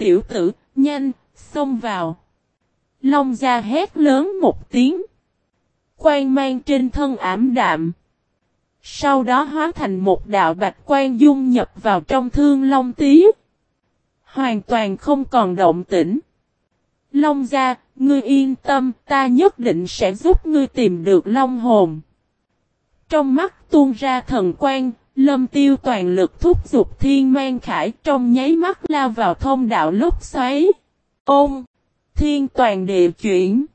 tiểu tử, nhanh, xông vào. Long gia hét lớn một tiếng. Quang mang trên thân ảm đạm. Sau đó hóa thành một đạo bạch quan dung nhập vào trong thương long tí. Hoàn toàn không còn động tĩnh. Long gia, ngươi yên tâm, ta nhất định sẽ giúp ngươi tìm được long hồn. Trong mắt tuôn ra thần quan, lâm tiêu toàn lực thúc giục thiên mang khải trong nháy mắt lao vào thông đạo lúc xoáy. Ôm! Thiên toàn địa chuyển!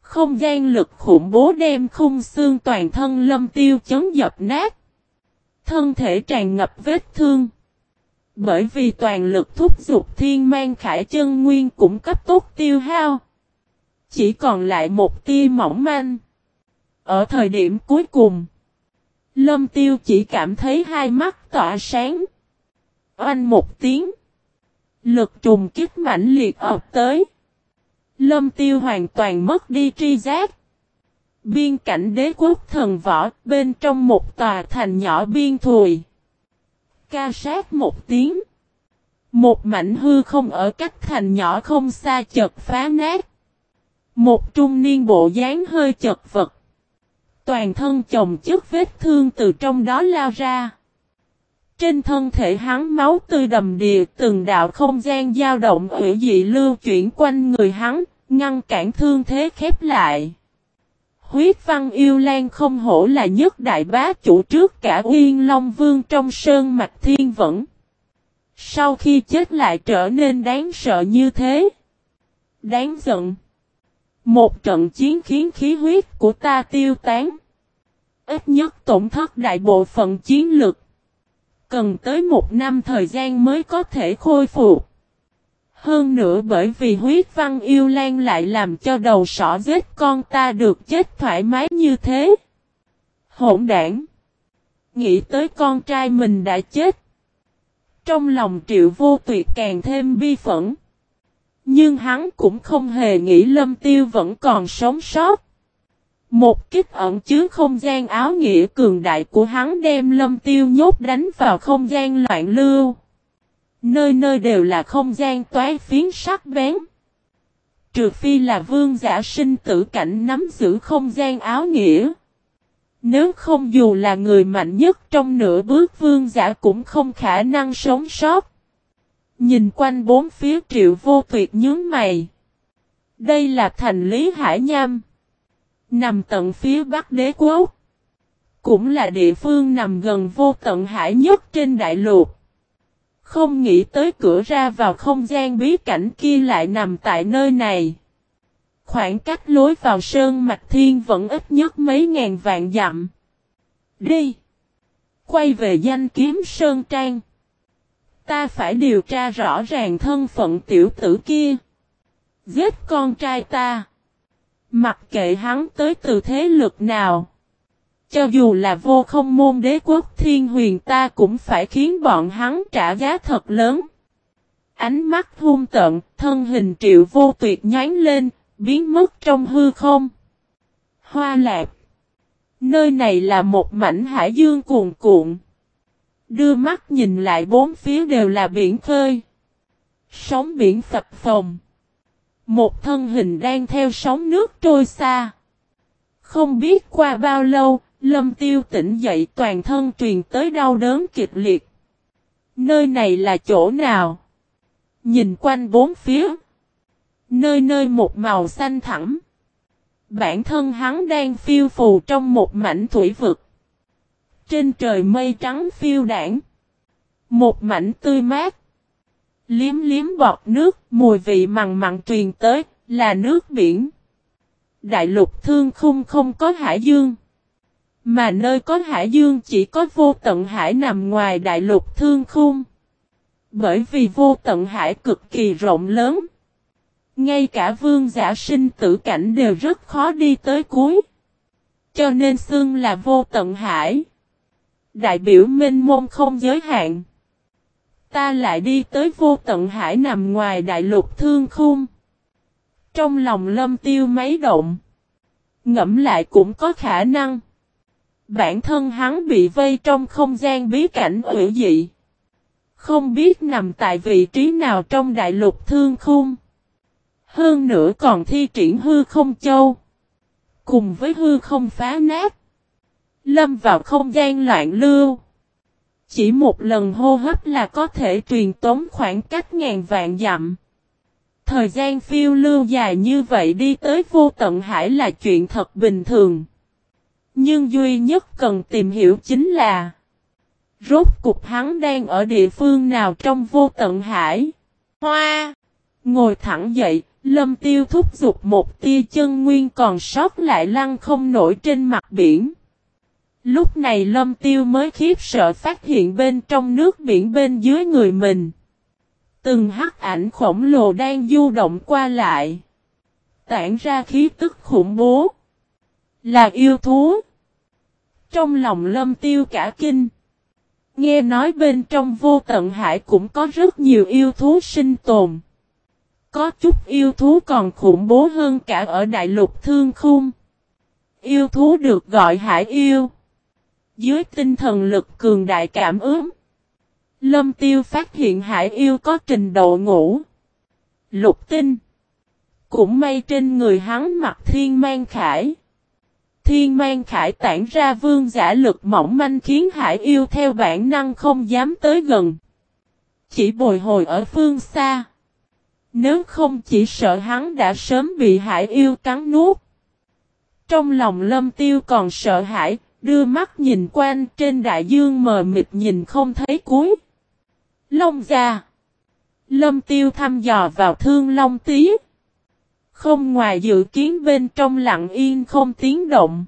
Không gian lực khủng bố đem khung xương toàn thân lâm tiêu chấn dập nát. Thân thể tràn ngập vết thương. Bởi vì toàn lực thúc giục thiên mang khải chân nguyên cũng cấp tốc tiêu hao. Chỉ còn lại một tia mỏng manh. Ở thời điểm cuối cùng, Lâm tiêu chỉ cảm thấy hai mắt tỏa sáng. Oanh một tiếng. Lực trùng kích mãnh liệt ập tới. Lâm tiêu hoàn toàn mất đi tri giác. Biên cảnh đế quốc thần võ bên trong một tòa thành nhỏ biên thùi. Ca sát một tiếng. Một mảnh hư không ở cách thành nhỏ không xa chật phá nát. Một trung niên bộ dáng hơi chật vật. Toàn thân chồng chất vết thương từ trong đó lao ra. Trên thân thể hắn máu tươi đầm đìa từng đạo không gian dao động hủy dị lưu chuyển quanh người hắn, ngăn cản thương thế khép lại. Huyết văn yêu lan không hổ là nhất đại bá chủ trước cả Uyên Long Vương trong sơn mạch thiên vẫn. Sau khi chết lại trở nên đáng sợ như thế. Đáng giận. Một trận chiến khiến khí huyết của ta tiêu tán. Ít nhất tổn thất đại bộ phận chiến lực. Cần tới một năm thời gian mới có thể khôi phục. Hơn nữa bởi vì huyết văn yêu lan lại làm cho đầu sỏ giết con ta được chết thoải mái như thế. Hỗn đảng. Nghĩ tới con trai mình đã chết. Trong lòng triệu vô tuyệt càng thêm bi phẫn. Nhưng hắn cũng không hề nghĩ lâm tiêu vẫn còn sống sót. Một kích ẩn chứa không gian áo nghĩa cường đại của hắn đem lâm tiêu nhốt đánh vào không gian loạn lưu. Nơi nơi đều là không gian toái phiến sắc bén. Trừ phi là vương giả sinh tử cảnh nắm giữ không gian áo nghĩa. Nếu không dù là người mạnh nhất trong nửa bước, vương giả cũng không khả năng sống sót. Nhìn quanh bốn phía triệu vô tuyệt nhướng mày. Đây là thành lý hải nham. Nằm tận phía bắc đế quốc. Cũng là địa phương nằm gần vô tận hải nhất trên đại lục. Không nghĩ tới cửa ra vào không gian bí cảnh kia lại nằm tại nơi này. Khoảng cách lối vào sơn mạch thiên vẫn ít nhất mấy ngàn vạn dặm. Đi! Quay về danh kiếm sơn trang. Ta phải điều tra rõ ràng thân phận tiểu tử kia. Giết con trai ta. Mặc kệ hắn tới từ thế lực nào. Cho dù là vô không môn đế quốc thiên huyền ta cũng phải khiến bọn hắn trả giá thật lớn. Ánh mắt hung tận, thân hình triệu vô tuyệt nhánh lên, biến mất trong hư không. Hoa lạc. Nơi này là một mảnh hải dương cuồn cuộn. Đưa mắt nhìn lại bốn phía đều là biển khơi. Sóng biển phập phồng. Một thân hình đang theo sóng nước trôi xa. Không biết qua bao lâu, lâm tiêu tỉnh dậy toàn thân truyền tới đau đớn kịch liệt. Nơi này là chỗ nào? Nhìn quanh bốn phía. Nơi nơi một màu xanh thẳm. Bản thân hắn đang phiêu phù trong một mảnh thủy vực. Trên trời mây trắng phiêu đảng. Một mảnh tươi mát. Liếm liếm bọt nước, mùi vị mặn mặn truyền tới, là nước biển. Đại lục thương khung không có hải dương. Mà nơi có hải dương chỉ có vô tận hải nằm ngoài đại lục thương khung. Bởi vì vô tận hải cực kỳ rộng lớn. Ngay cả vương giả sinh tử cảnh đều rất khó đi tới cuối. Cho nên xưng là vô tận hải. Đại biểu minh môn không giới hạn. Ta lại đi tới vô tận hải nằm ngoài đại lục thương khung. Trong lòng lâm tiêu mấy động. Ngẫm lại cũng có khả năng. Bản thân hắn bị vây trong không gian bí cảnh ủy dị. Không biết nằm tại vị trí nào trong đại lục thương khung. Hơn nữa còn thi triển hư không châu. Cùng với hư không phá nát. Lâm vào không gian loạn lưu. Chỉ một lần hô hấp là có thể truyền tống khoảng cách ngàn vạn dặm. Thời gian phiêu lưu dài như vậy đi tới vô tận hải là chuyện thật bình thường. Nhưng duy nhất cần tìm hiểu chính là Rốt cục hắn đang ở địa phương nào trong vô tận hải. Hoa! Ngồi thẳng dậy, lâm tiêu thúc giục một tia chân nguyên còn sót lại lăn không nổi trên mặt biển. Lúc này lâm tiêu mới khiếp sợ phát hiện bên trong nước biển bên dưới người mình. Từng hắc ảnh khổng lồ đang du động qua lại. Tản ra khí tức khủng bố. Là yêu thú. Trong lòng lâm tiêu cả kinh. Nghe nói bên trong vô tận hải cũng có rất nhiều yêu thú sinh tồn. Có chút yêu thú còn khủng bố hơn cả ở đại lục thương khung. Yêu thú được gọi hải yêu. Dưới tinh thần lực cường đại cảm ứng. Lâm tiêu phát hiện hải yêu có trình độ ngủ. Lục tinh. Cũng may trên người hắn mặc thiên mang khải. Thiên mang khải tản ra vương giả lực mỏng manh khiến hải yêu theo bản năng không dám tới gần. Chỉ bồi hồi ở phương xa. Nếu không chỉ sợ hắn đã sớm bị hải yêu cắn nuốt. Trong lòng lâm tiêu còn sợ hãi, đưa mắt nhìn quanh trên đại dương mờ mịt nhìn không thấy cuối. Long ra. Lâm tiêu thăm dò vào thương long tí. Không ngoài dự kiến bên trong lặng yên không tiếng động.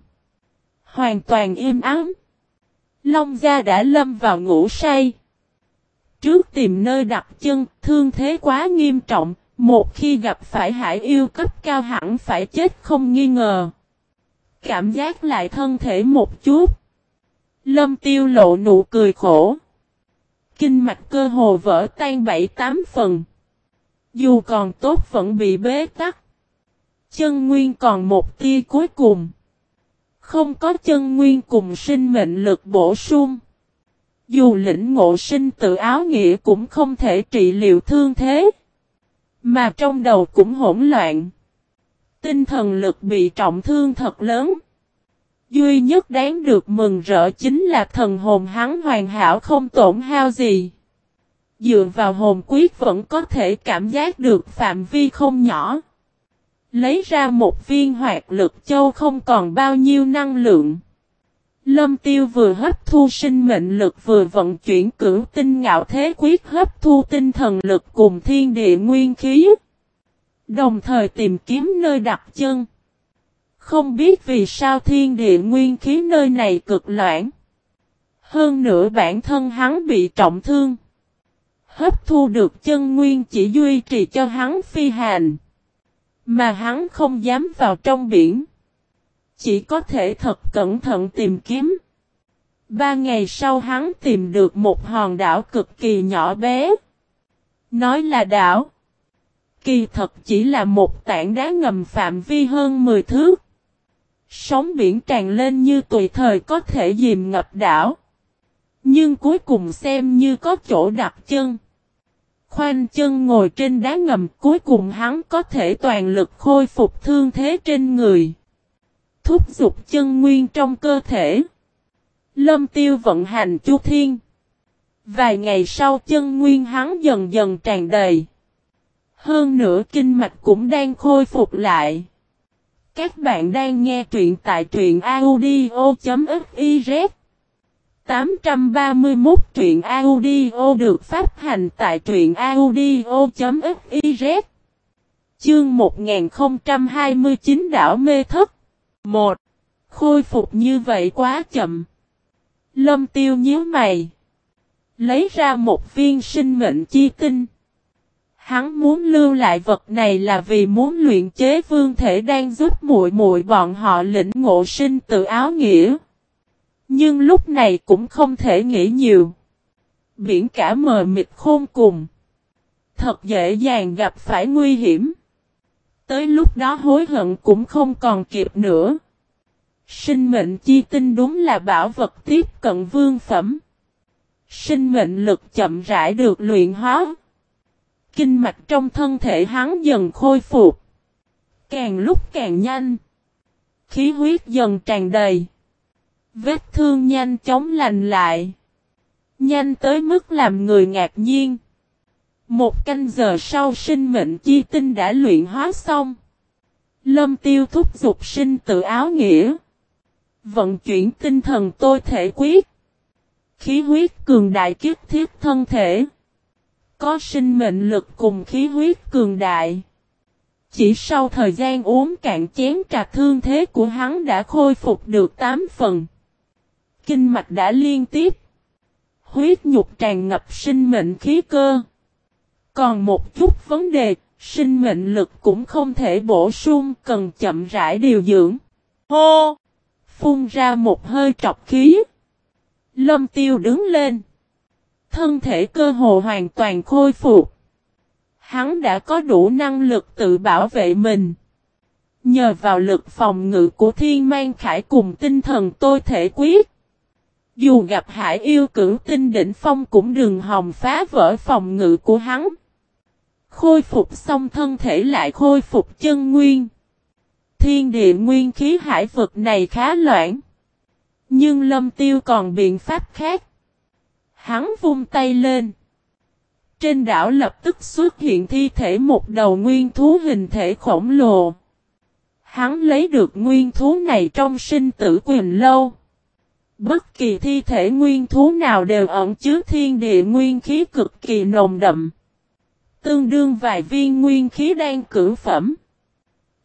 Hoàn toàn im ắng. Long gia đã lâm vào ngủ say. Trước tìm nơi đặt chân, thương thế quá nghiêm trọng, một khi gặp phải hải yêu cấp cao hẳn phải chết không nghi ngờ. Cảm giác lại thân thể một chút. Lâm tiêu lộ nụ cười khổ. Kinh mạch cơ hồ vỡ tan bảy tám phần. Dù còn tốt vẫn bị bế tắc. Chân nguyên còn một tia cuối cùng. Không có chân nguyên cùng sinh mệnh lực bổ sung. Dù lĩnh ngộ sinh tự áo nghĩa cũng không thể trị liệu thương thế. Mà trong đầu cũng hỗn loạn. Tinh thần lực bị trọng thương thật lớn. Duy nhất đáng được mừng rỡ chính là thần hồn hắn hoàn hảo không tổn hao gì. Dựa vào hồn quyết vẫn có thể cảm giác được phạm vi không nhỏ. Lấy ra một viên hoạt lực châu không còn bao nhiêu năng lượng. Lâm tiêu vừa hấp thu sinh mệnh lực vừa vận chuyển cửu tinh ngạo thế quyết hấp thu tinh thần lực cùng thiên địa nguyên khí. Đồng thời tìm kiếm nơi đặt chân. Không biết vì sao thiên địa nguyên khí nơi này cực loãng. Hơn nữa bản thân hắn bị trọng thương. Hấp thu được chân nguyên chỉ duy trì cho hắn phi hành. Mà hắn không dám vào trong biển. Chỉ có thể thật cẩn thận tìm kiếm. Ba ngày sau hắn tìm được một hòn đảo cực kỳ nhỏ bé. Nói là đảo. Kỳ thật chỉ là một tảng đá ngầm phạm vi hơn 10 thước. Sóng biển tràn lên như tùy thời có thể dìm ngập đảo. Nhưng cuối cùng xem như có chỗ đặt chân. Khoanh chân ngồi trên đá ngầm, cuối cùng hắn có thể toàn lực khôi phục thương thế trên người. Thúc giục chân nguyên trong cơ thể. Lâm tiêu vận hành chu thiên. Vài ngày sau chân nguyên hắn dần dần tràn đầy. Hơn nữa kinh mạch cũng đang khôi phục lại. Các bạn đang nghe truyện tại truyện audio.fiz 831 truyện audio được phát hành tại truyện audio.fiz Chương 1029 đảo mê thất 1. Khôi phục như vậy quá chậm. Lâm tiêu nhíu mày. Lấy ra một viên sinh mệnh chi tinh. Hắn muốn lưu lại vật này là vì muốn luyện chế vương thể đang giúp muội muội bọn họ lĩnh ngộ sinh tự áo nghĩa. Nhưng lúc này cũng không thể nghĩ nhiều. Biển cả mờ mịt khôn cùng. Thật dễ dàng gặp phải nguy hiểm. Tới lúc đó hối hận cũng không còn kịp nữa. Sinh mệnh chi tinh đúng là bảo vật tiếp cận vương phẩm. Sinh mệnh lực chậm rãi được luyện hóa. Kinh mạch trong thân thể hắn dần khôi phục. Càng lúc càng nhanh. Khí huyết dần tràn đầy. Vết thương nhanh chóng lành lại. Nhanh tới mức làm người ngạc nhiên. Một canh giờ sau sinh mệnh chi tinh đã luyện hóa xong. Lâm tiêu thúc dục sinh tự áo nghĩa. Vận chuyển tinh thần tôi thể quyết. Khí huyết cường đại kiếp thiết thân thể. Có sinh mệnh lực cùng khí huyết cường đại. Chỉ sau thời gian uống cạn chén trà thương thế của hắn đã khôi phục được 8 phần. Kinh mạch đã liên tiếp. Huyết nhục tràn ngập sinh mệnh khí cơ. Còn một chút vấn đề, sinh mệnh lực cũng không thể bổ sung, cần chậm rãi điều dưỡng. Hô! Phun ra một hơi trọc khí. Lâm tiêu đứng lên. Thân thể cơ hồ hoàn toàn khôi phục. Hắn đã có đủ năng lực tự bảo vệ mình. Nhờ vào lực phòng ngự của thiên mang khải cùng tinh thần tôi thể quyết. Dù gặp hải yêu cử tinh đỉnh phong cũng đừng hòng phá vỡ phòng ngự của hắn. Khôi phục xong thân thể lại khôi phục chân nguyên. Thiên địa nguyên khí hải vực này khá loãng. Nhưng lâm tiêu còn biện pháp khác. Hắn vung tay lên. Trên đảo lập tức xuất hiện thi thể một đầu nguyên thú hình thể khổng lồ. Hắn lấy được nguyên thú này trong sinh tử quyền lâu. Bất kỳ thi thể nguyên thú nào đều ẩn chứa thiên địa nguyên khí cực kỳ nồng đậm. Tương đương vài viên nguyên khí đang cử phẩm.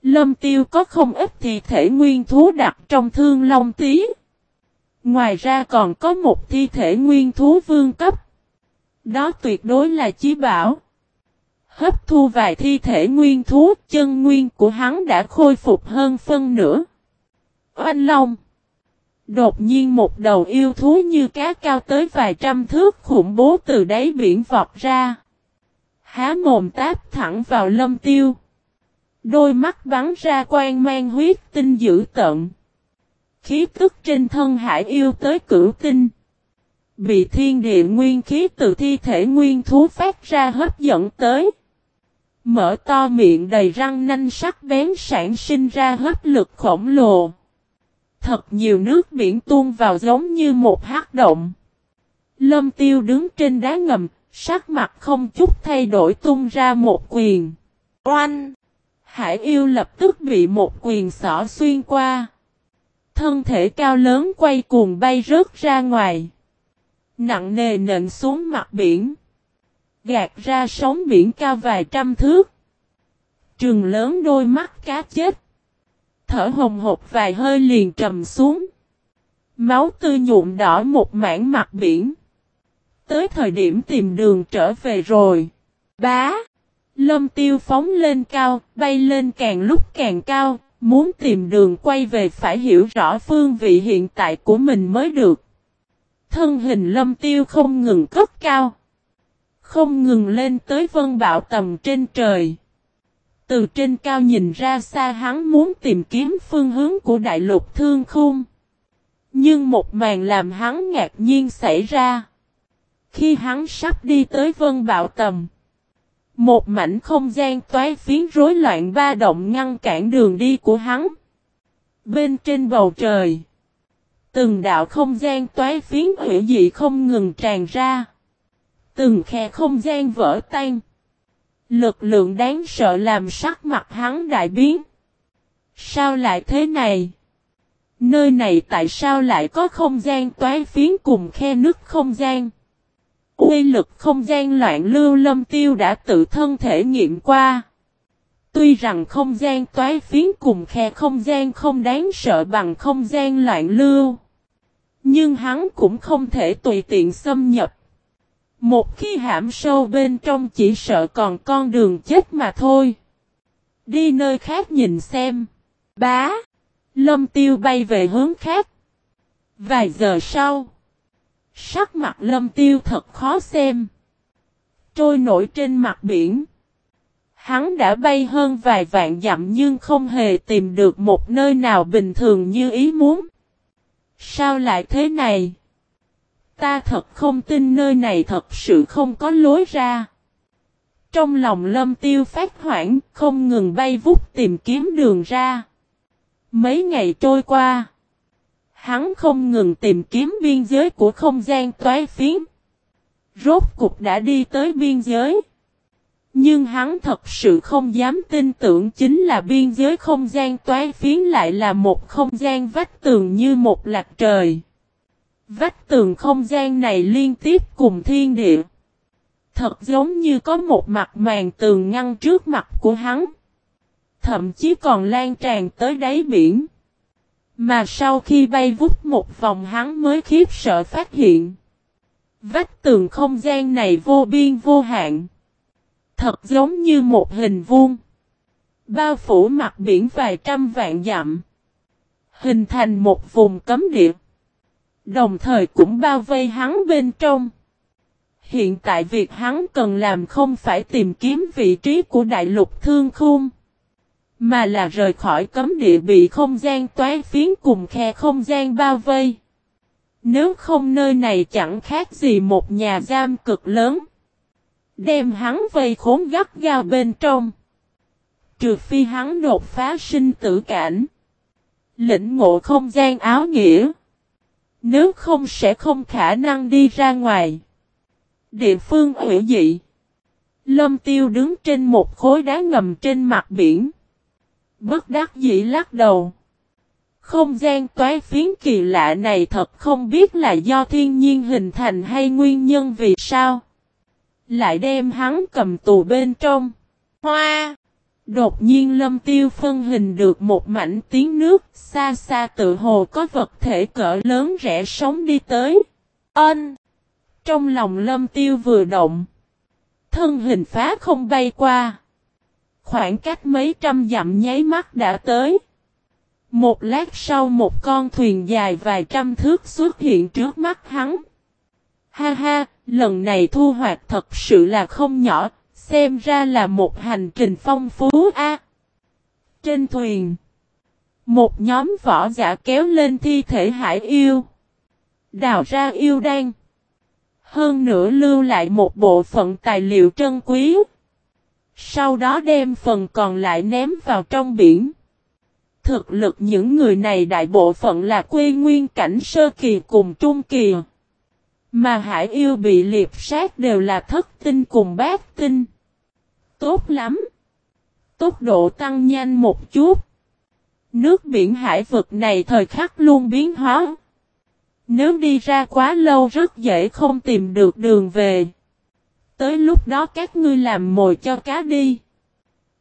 Lâm tiêu có không ít thi thể nguyên thú đặt trong thương long tí. Ngoài ra còn có một thi thể nguyên thú vương cấp. Đó tuyệt đối là chí bảo. Hấp thu vài thi thể nguyên thú, chân nguyên của hắn đã khôi phục hơn phân nửa. Oanh Long Đột nhiên một đầu yêu thú như cá cao tới vài trăm thước khủng bố từ đáy biển vọt ra. Há mồm táp thẳng vào lâm tiêu. Đôi mắt bắn ra quang mang huyết tinh dữ tận. Khí tức trên thân hải yêu tới cửu tinh. Bị thiên địa nguyên khí từ thi thể nguyên thú phát ra hấp dẫn tới. Mở to miệng đầy răng nanh sắc bén sản sinh ra hấp lực khổng lồ. Thật nhiều nước biển tuôn vào giống như một hát động. Lâm tiêu đứng trên đá ngầm, sắc mặt không chút thay đổi tung ra một quyền. Oanh! Hải yêu lập tức bị một quyền xỏ xuyên qua. Thân thể cao lớn quay cuồng bay rớt ra ngoài. Nặng nề nện xuống mặt biển. Gạt ra sóng biển cao vài trăm thước. trường lớn đôi mắt cá chết. Thở hồng hộc vài hơi liền trầm xuống. Máu tươi nhuộm đỏ một mảng mặt biển. Tới thời điểm tìm đường trở về rồi. Bá. Lâm tiêu phóng lên cao, bay lên càng lúc càng cao, muốn tìm đường quay về phải hiểu rõ phương vị hiện tại của mình mới được. Thân hình lâm tiêu không ngừng cất cao. Không ngừng lên tới vân bạo tầm trên trời. Từ trên cao nhìn ra xa hắn muốn tìm kiếm phương hướng của đại lục thương khung. Nhưng một màn làm hắn ngạc nhiên xảy ra. Khi hắn sắp đi tới vân bạo tầm. Một mảnh không gian toái phiến rối loạn ba động ngăn cản đường đi của hắn. Bên trên bầu trời. Từng đạo không gian toái phiến hủy dị không ngừng tràn ra. Từng khe không gian vỡ tan. Lực lượng đáng sợ làm sắc mặt hắn đại biến. Sao lại thế này? Nơi này tại sao lại có không gian toái phiến cùng khe nước không gian? Quy lực không gian loạn lưu lâm tiêu đã tự thân thể nghiệm qua. Tuy rằng không gian toái phiến cùng khe không gian không đáng sợ bằng không gian loạn lưu. Nhưng hắn cũng không thể tùy tiện xâm nhập. Một khi hãm sâu bên trong chỉ sợ còn con đường chết mà thôi. Đi nơi khác nhìn xem. Bá. Lâm tiêu bay về hướng khác. Vài giờ sau. Sắc mặt lâm tiêu thật khó xem. Trôi nổi trên mặt biển. Hắn đã bay hơn vài vạn dặm nhưng không hề tìm được một nơi nào bình thường như ý muốn. Sao lại thế này? Ta thật không tin nơi này thật sự không có lối ra. Trong lòng lâm tiêu phát hoảng, không ngừng bay vút tìm kiếm đường ra. Mấy ngày trôi qua, hắn không ngừng tìm kiếm biên giới của không gian toái phiến. Rốt cục đã đi tới biên giới. Nhưng hắn thật sự không dám tin tưởng chính là biên giới không gian toái phiến lại là một không gian vách tường như một lạc trời. Vách tường không gian này liên tiếp cùng thiên địa. Thật giống như có một mặt màn tường ngăn trước mặt của hắn. Thậm chí còn lan tràn tới đáy biển. Mà sau khi bay vút một vòng hắn mới khiếp sợ phát hiện. Vách tường không gian này vô biên vô hạn. Thật giống như một hình vuông. Bao phủ mặt biển vài trăm vạn dặm. Hình thành một vùng cấm địa. Đồng thời cũng bao vây hắn bên trong. Hiện tại việc hắn cần làm không phải tìm kiếm vị trí của đại lục thương khung. Mà là rời khỏi cấm địa bị không gian toái phiến cùng khe không gian bao vây. Nếu không nơi này chẳng khác gì một nhà giam cực lớn. Đem hắn vây khốn gắt gao bên trong. Trừ phi hắn đột phá sinh tử cảnh. Lĩnh ngộ không gian áo nghĩa. Nếu không sẽ không khả năng đi ra ngoài. Địa phương hủy dị. Lâm tiêu đứng trên một khối đá ngầm trên mặt biển. Bất đắc dĩ lắc đầu. Không gian toái phiến kỳ lạ này thật không biết là do thiên nhiên hình thành hay nguyên nhân vì sao. Lại đem hắn cầm tù bên trong. Hoa! Đột nhiên lâm tiêu phân hình được một mảnh tiếng nước, xa xa tự hồ có vật thể cỡ lớn rẽ sóng đi tới. Ân! Trong lòng lâm tiêu vừa động. Thân hình phá không bay qua. Khoảng cách mấy trăm dặm nháy mắt đã tới. Một lát sau một con thuyền dài vài trăm thước xuất hiện trước mắt hắn. Ha ha, lần này thu hoạch thật sự là không nhỏ, xem ra là một hành trình phong phú a. Trên thuyền, một nhóm võ giả kéo lên thi thể hải yêu. Đào ra yêu đan. Hơn nữa lưu lại một bộ phận tài liệu trân quý. Sau đó đem phần còn lại ném vào trong biển. Thực lực những người này đại bộ phận là quê nguyên cảnh sơ kỳ cùng trung kỳ. Mà hải yêu bị liệp sát đều là thất tinh cùng bát tinh. Tốt lắm. Tốc độ tăng nhanh một chút. Nước biển hải vực này thời khắc luôn biến hóa. Nếu đi ra quá lâu rất dễ không tìm được đường về. Tới lúc đó các ngươi làm mồi cho cá đi.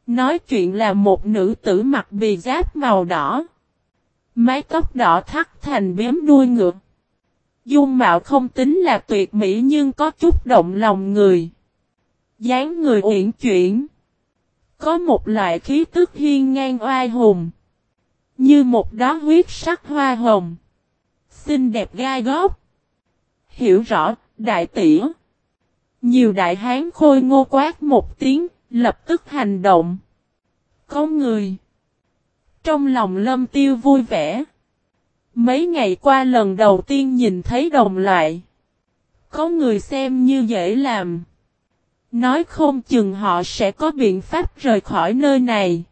Nói chuyện là một nữ tử mặc bì giáp màu đỏ. Mái tóc đỏ thắt thành bếm đuôi ngược. Dung mạo không tính là tuyệt mỹ nhưng có chút động lòng người. dáng người uyển chuyển. Có một loại khí tức hiên ngang oai hùng. Như một đóa huyết sắc hoa hồng. Xinh đẹp gai góc. Hiểu rõ, đại tỷ. Nhiều đại hán khôi ngô quát một tiếng, lập tức hành động. Có người. Trong lòng lâm tiêu vui vẻ. Mấy ngày qua lần đầu tiên nhìn thấy đồng loại. Có người xem như dễ làm. Nói không chừng họ sẽ có biện pháp rời khỏi nơi này.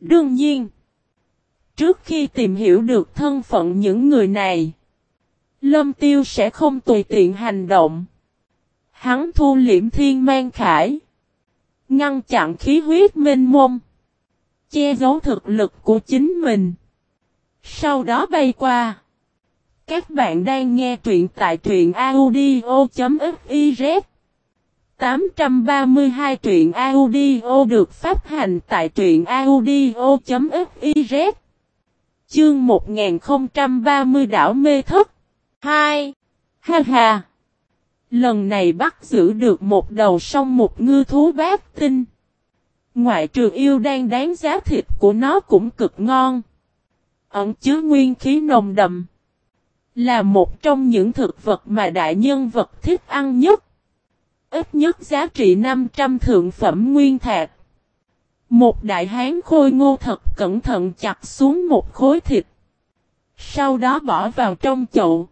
Đương nhiên. Trước khi tìm hiểu được thân phận những người này. Lâm tiêu sẽ không tùy tiện hành động. Hắn thu liễm thiên mang khải. Ngăn chặn khí huyết minh mông. Che giấu thực lực của chính mình. Sau đó bay qua. Các bạn đang nghe truyện tại truyện audio.fif. 832 truyện audio được phát hành tại truyện audio.fiz Chương 1030 đảo mê thất 2. Ha ha! Lần này bắt giữ được một đầu sông một ngư thú bát tinh. Ngoại trừ yêu đang đáng giá thịt của nó cũng cực ngon. Ẩn chứa nguyên khí nồng đậm. Là một trong những thực vật mà đại nhân vật thích ăn nhất. Ít nhất giá trị 500 thượng phẩm nguyên thạch. Một đại hán khôi ngô thật cẩn thận chặt xuống một khối thịt. Sau đó bỏ vào trong chậu.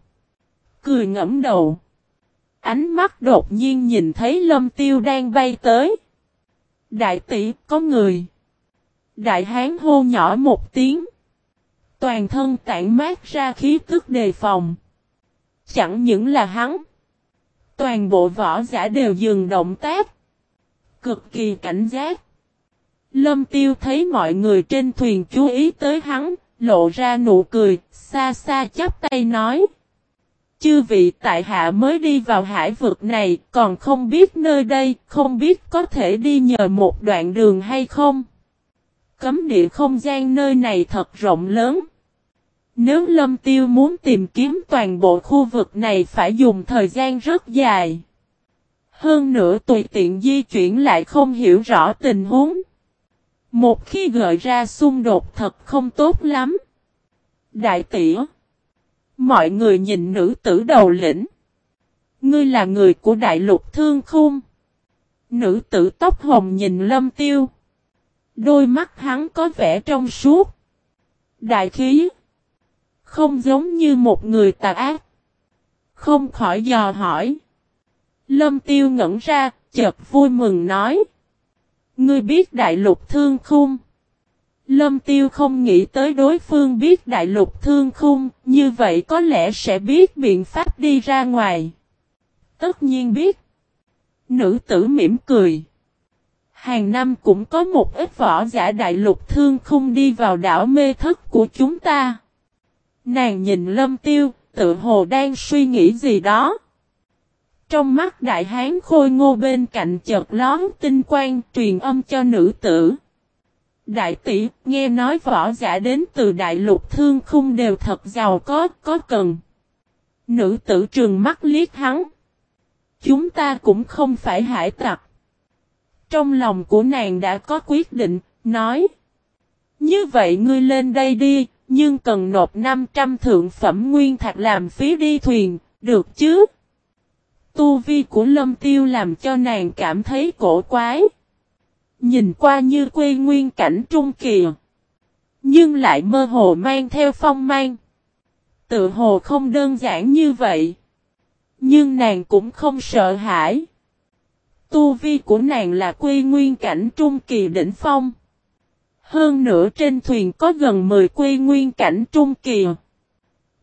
cười ngẫm đầu. Ánh mắt đột nhiên nhìn thấy lâm tiêu đang bay tới. Đại tỷ có người. Đại hán hô nhỏ một tiếng. Toàn thân tản mát ra khí tức đề phòng. Chẳng những là hắn. Toàn bộ võ giả đều dừng động tác. Cực kỳ cảnh giác. Lâm tiêu thấy mọi người trên thuyền chú ý tới hắn, lộ ra nụ cười, xa xa chắp tay nói. Chư vị tại hạ mới đi vào hải vực này, còn không biết nơi đây, không biết có thể đi nhờ một đoạn đường hay không. Cấm địa không gian nơi này thật rộng lớn. Nếu lâm tiêu muốn tìm kiếm toàn bộ khu vực này phải dùng thời gian rất dài. Hơn nữa tùy tiện di chuyển lại không hiểu rõ tình huống. Một khi gợi ra xung đột thật không tốt lắm. Đại tiểu Mọi người nhìn nữ tử đầu lĩnh. Ngươi là người của đại lục thương khung. Nữ tử tóc hồng nhìn lâm tiêu. Đôi mắt hắn có vẻ trong suốt. Đại khí. Không giống như một người tà ác. Không khỏi dò hỏi. Lâm tiêu ngẩn ra, chợt vui mừng nói. Ngươi biết đại lục thương khung. Lâm tiêu không nghĩ tới đối phương biết đại lục thương khung, như vậy có lẽ sẽ biết biện pháp đi ra ngoài. Tất nhiên biết. Nữ tử mỉm cười. Hàng năm cũng có một ít võ giả đại lục thương khung đi vào đảo mê thức của chúng ta. Nàng nhìn lâm tiêu, tự hồ đang suy nghĩ gì đó. Trong mắt đại hán khôi ngô bên cạnh chợt lón tinh quang truyền âm cho nữ tử. Đại tỷ, nghe nói võ giả đến từ đại lục thương khung đều thật giàu có, có cần. Nữ tử trường mắt liếc hắn. Chúng ta cũng không phải hải tặc. Trong lòng của nàng đã có quyết định, nói. Như vậy ngươi lên đây đi, nhưng cần nộp 500 thượng phẩm nguyên thạch làm phí đi thuyền, được chứ? Tu vi của lâm tiêu làm cho nàng cảm thấy cổ quái. Nhìn qua như quê nguyên cảnh trung kỳ. Nhưng lại mơ hồ mang theo phong mang. Tự hồ không đơn giản như vậy. Nhưng nàng cũng không sợ hãi. Tu vi của nàng là quê nguyên cảnh trung kỳ đỉnh phong. Hơn nữa trên thuyền có gần 10 quê nguyên cảnh trung kỳ.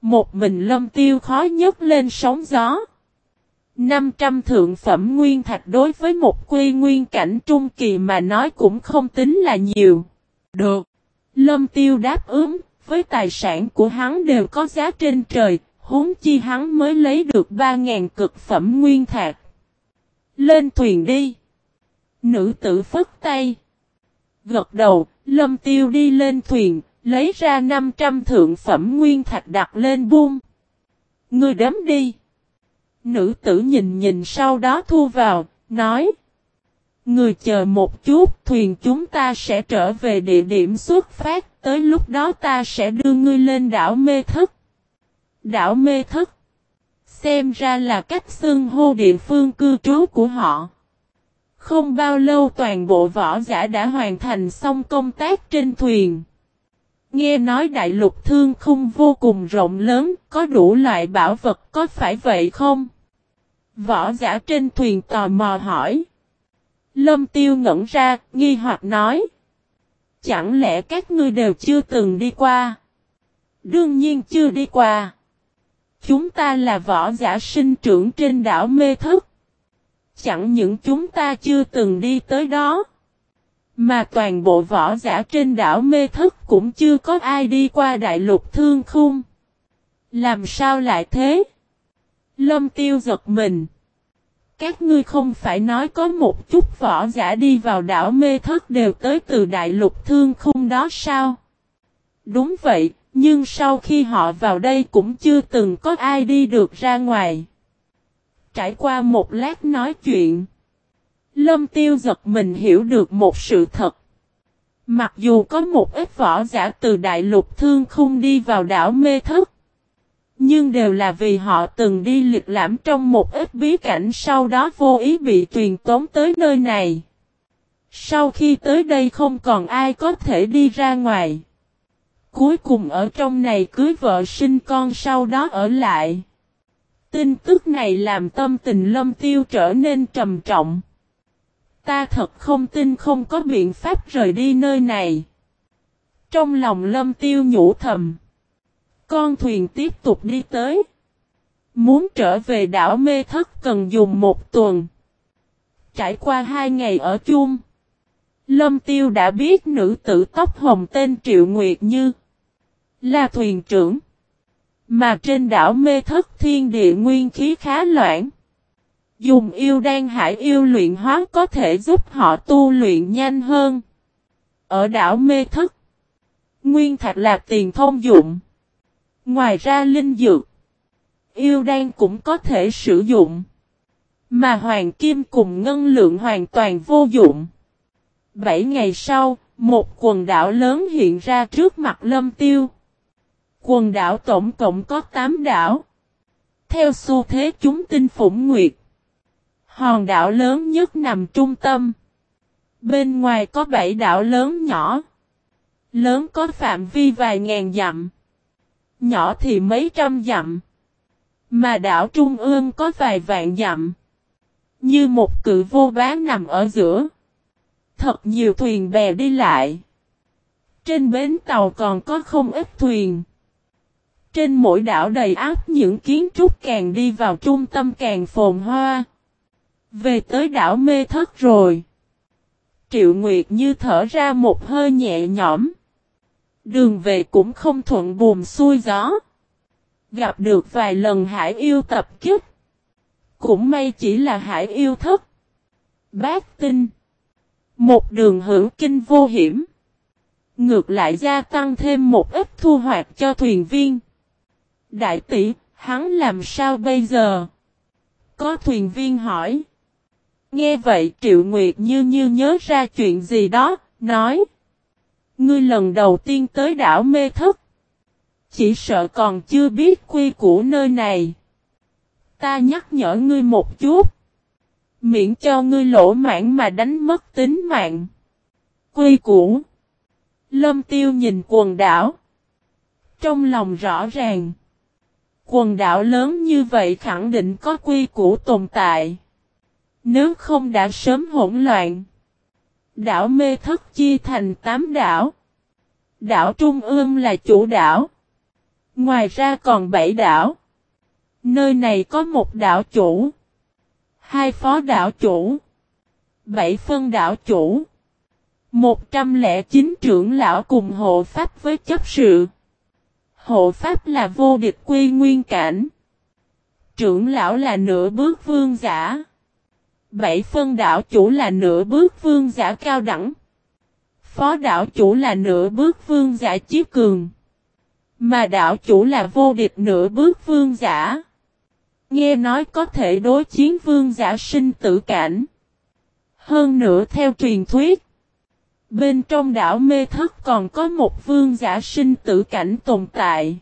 Một mình lâm tiêu khó nhất lên sóng gió. 500 thượng phẩm nguyên thạch đối với một quy nguyên cảnh trung kỳ mà nói cũng không tính là nhiều. Được. Lâm tiêu đáp ứng, với tài sản của hắn đều có giá trên trời, huống chi hắn mới lấy được 3.000 cực phẩm nguyên thạch. Lên thuyền đi. Nữ tử phất tay. Gật đầu, lâm tiêu đi lên thuyền, lấy ra 500 thượng phẩm nguyên thạch đặt lên buông. Ngươi đếm đi. Nữ tử nhìn nhìn sau đó thu vào, nói. Người chờ một chút, thuyền chúng ta sẽ trở về địa điểm xuất phát, tới lúc đó ta sẽ đưa ngươi lên đảo mê thức. Đảo mê thức. Xem ra là cách xưng hô địa phương cư trú của họ. Không bao lâu toàn bộ võ giả đã hoàn thành xong công tác trên thuyền. Nghe nói đại lục thương khung vô cùng rộng lớn, có đủ loại bảo vật có phải vậy không? Võ giả trên thuyền tò mò hỏi. Lâm tiêu ngẩn ra, nghi hoặc nói. Chẳng lẽ các ngươi đều chưa từng đi qua? Đương nhiên chưa đi qua. Chúng ta là võ giả sinh trưởng trên đảo Mê Thức. Chẳng những chúng ta chưa từng đi tới đó. Mà toàn bộ võ giả trên đảo Mê Thức cũng chưa có ai đi qua đại lục thương khung. Làm sao lại thế? Lâm tiêu giật mình. Các ngươi không phải nói có một chút võ giả đi vào đảo mê thất đều tới từ đại lục thương khung đó sao? Đúng vậy, nhưng sau khi họ vào đây cũng chưa từng có ai đi được ra ngoài. Trải qua một lát nói chuyện. Lâm tiêu giật mình hiểu được một sự thật. Mặc dù có một ít võ giả từ đại lục thương khung đi vào đảo mê thất. Nhưng đều là vì họ từng đi liệt lãm trong một ít bí cảnh sau đó vô ý bị truyền tống tới nơi này. Sau khi tới đây không còn ai có thể đi ra ngoài. Cuối cùng ở trong này cưới vợ sinh con sau đó ở lại. Tin tức này làm tâm tình lâm tiêu trở nên trầm trọng. Ta thật không tin không có biện pháp rời đi nơi này. Trong lòng lâm tiêu nhủ thầm. Con thuyền tiếp tục đi tới. Muốn trở về đảo mê thất cần dùng một tuần. Trải qua hai ngày ở chung. Lâm tiêu đã biết nữ tử tóc hồng tên Triệu Nguyệt Như. Là thuyền trưởng. Mà trên đảo mê thất thiên địa nguyên khí khá loãng. Dùng yêu đan hải yêu luyện hóa có thể giúp họ tu luyện nhanh hơn. Ở đảo mê thất. Nguyên thạch là tiền thông dụng. Ngoài ra linh dược. Yêu đan cũng có thể sử dụng. Mà hoàng kim cùng ngân lượng hoàn toàn vô dụng. Bảy ngày sau, một quần đảo lớn hiện ra trước mặt lâm tiêu. Quần đảo tổng cộng có 8 đảo. Theo xu thế chúng tinh phủng nguyệt. Hòn đảo lớn nhất nằm trung tâm. Bên ngoài có 7 đảo lớn nhỏ. Lớn có phạm vi vài ngàn dặm. Nhỏ thì mấy trăm dặm. Mà đảo Trung ương có vài vạn dặm. Như một cự vô bán nằm ở giữa. Thật nhiều thuyền bè đi lại. Trên bến tàu còn có không ít thuyền. Trên mỗi đảo đầy áp những kiến trúc càng đi vào trung tâm càng phồn hoa. Về tới đảo mê thất rồi. Triệu Nguyệt như thở ra một hơi nhẹ nhõm. Đường về cũng không thuận buồm xuôi gió. Gặp được vài lần hải yêu tập kích. Cũng may chỉ là hải yêu thất. Bác tinh. Một đường hữu kinh vô hiểm. Ngược lại gia tăng thêm một ít thu hoạch cho thuyền viên. Đại tỷ, hắn làm sao bây giờ? Có thuyền viên hỏi. Nghe vậy Triệu Nguyệt như như nhớ ra chuyện gì đó, nói. Ngươi lần đầu tiên tới đảo mê thất. Chỉ sợ còn chưa biết quy củ nơi này. Ta nhắc nhở ngươi một chút. Miễn cho ngươi lỗ mãn mà đánh mất tính mạng. Quy củ. Lâm tiêu nhìn quần đảo. Trong lòng rõ ràng. Quần đảo lớn như vậy khẳng định có quy củ tồn tại. Nếu không đã sớm hỗn loạn. Đảo mê thất chia thành 8 đảo. Đảo Trung ương là chủ đảo. Ngoài ra còn 7 đảo. Nơi này có một đảo chủ. Hai phó đảo chủ. Bảy phân đảo chủ. 109 trưởng lão cùng hộ pháp với chấp sự. Hộ pháp là vô địch quy nguyên cảnh. Trưởng lão là nửa bước vương giả. Bảy phân đảo chủ là nửa bước vương giả cao đẳng. Phó đảo chủ là nửa bước vương giả chí cường. Mà đảo chủ là vô địch nửa bước vương giả. Nghe nói có thể đối chiến vương giả sinh tử cảnh. Hơn nữa theo truyền thuyết. Bên trong đảo mê thất còn có một vương giả sinh tử cảnh tồn tại.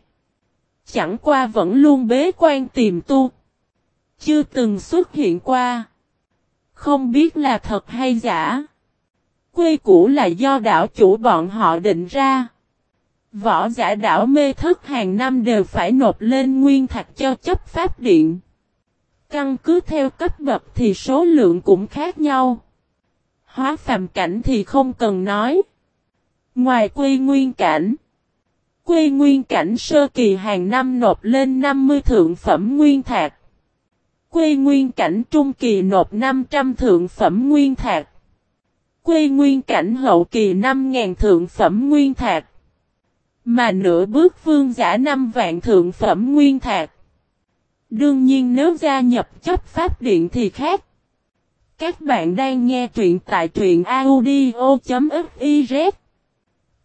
Chẳng qua vẫn luôn bế quan tìm tu. Chưa từng xuất hiện qua. Không biết là thật hay giả. Quy củ là do đảo chủ bọn họ định ra. Võ giả đảo mê thất hàng năm đều phải nộp lên nguyên thạch cho chấp pháp điện. Căn cứ theo cấp bậc thì số lượng cũng khác nhau. Hóa phàm cảnh thì không cần nói. Ngoài quy nguyên cảnh. Quy nguyên cảnh sơ kỳ hàng năm nộp lên 50 thượng phẩm nguyên thạch. Quê nguyên cảnh trung kỳ nộp 500 thượng phẩm nguyên thạch. Quê nguyên cảnh hậu kỳ 5.000 thượng phẩm nguyên thạch. Mà nửa bước vương giả 5 vạn thượng phẩm nguyên thạch. Đương nhiên nếu gia nhập chấp pháp điện thì khác. Các bạn đang nghe truyện tại truyện audio.fiz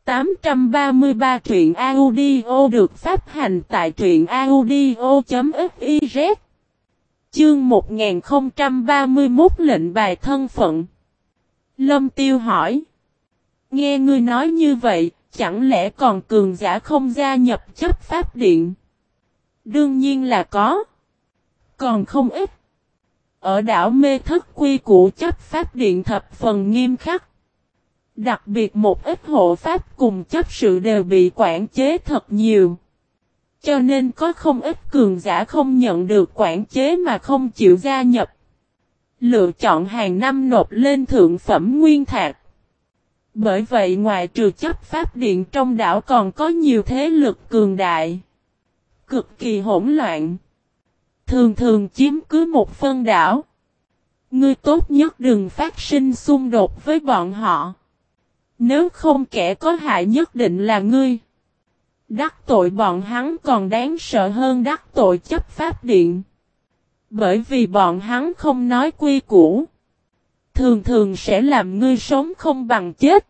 833 truyện audio được phát hành tại truyện audio.fiz Chương 1031 lệnh bài thân phận Lâm Tiêu hỏi Nghe ngươi nói như vậy, chẳng lẽ còn cường giả không gia nhập chấp pháp điện? Đương nhiên là có. Còn không ít. Ở đảo mê thất quy của chấp pháp điện thập phần nghiêm khắc. Đặc biệt một ít hộ pháp cùng chấp sự đều bị quản chế thật nhiều cho nên có không ít cường giả không nhận được quản chế mà không chịu gia nhập. Lựa chọn hàng năm nộp lên thượng phẩm nguyên thạc. Bởi vậy ngoài trừ chấp pháp điện trong đảo còn có nhiều thế lực cường đại. Cực kỳ hỗn loạn. Thường thường chiếm cứ một phân đảo. Ngươi tốt nhất đừng phát sinh xung đột với bọn họ. Nếu không kẻ có hại nhất định là ngươi. Đắc tội bọn hắn còn đáng sợ hơn đắc tội chấp pháp điện. Bởi vì bọn hắn không nói quy củ. Thường thường sẽ làm ngươi sống không bằng chết.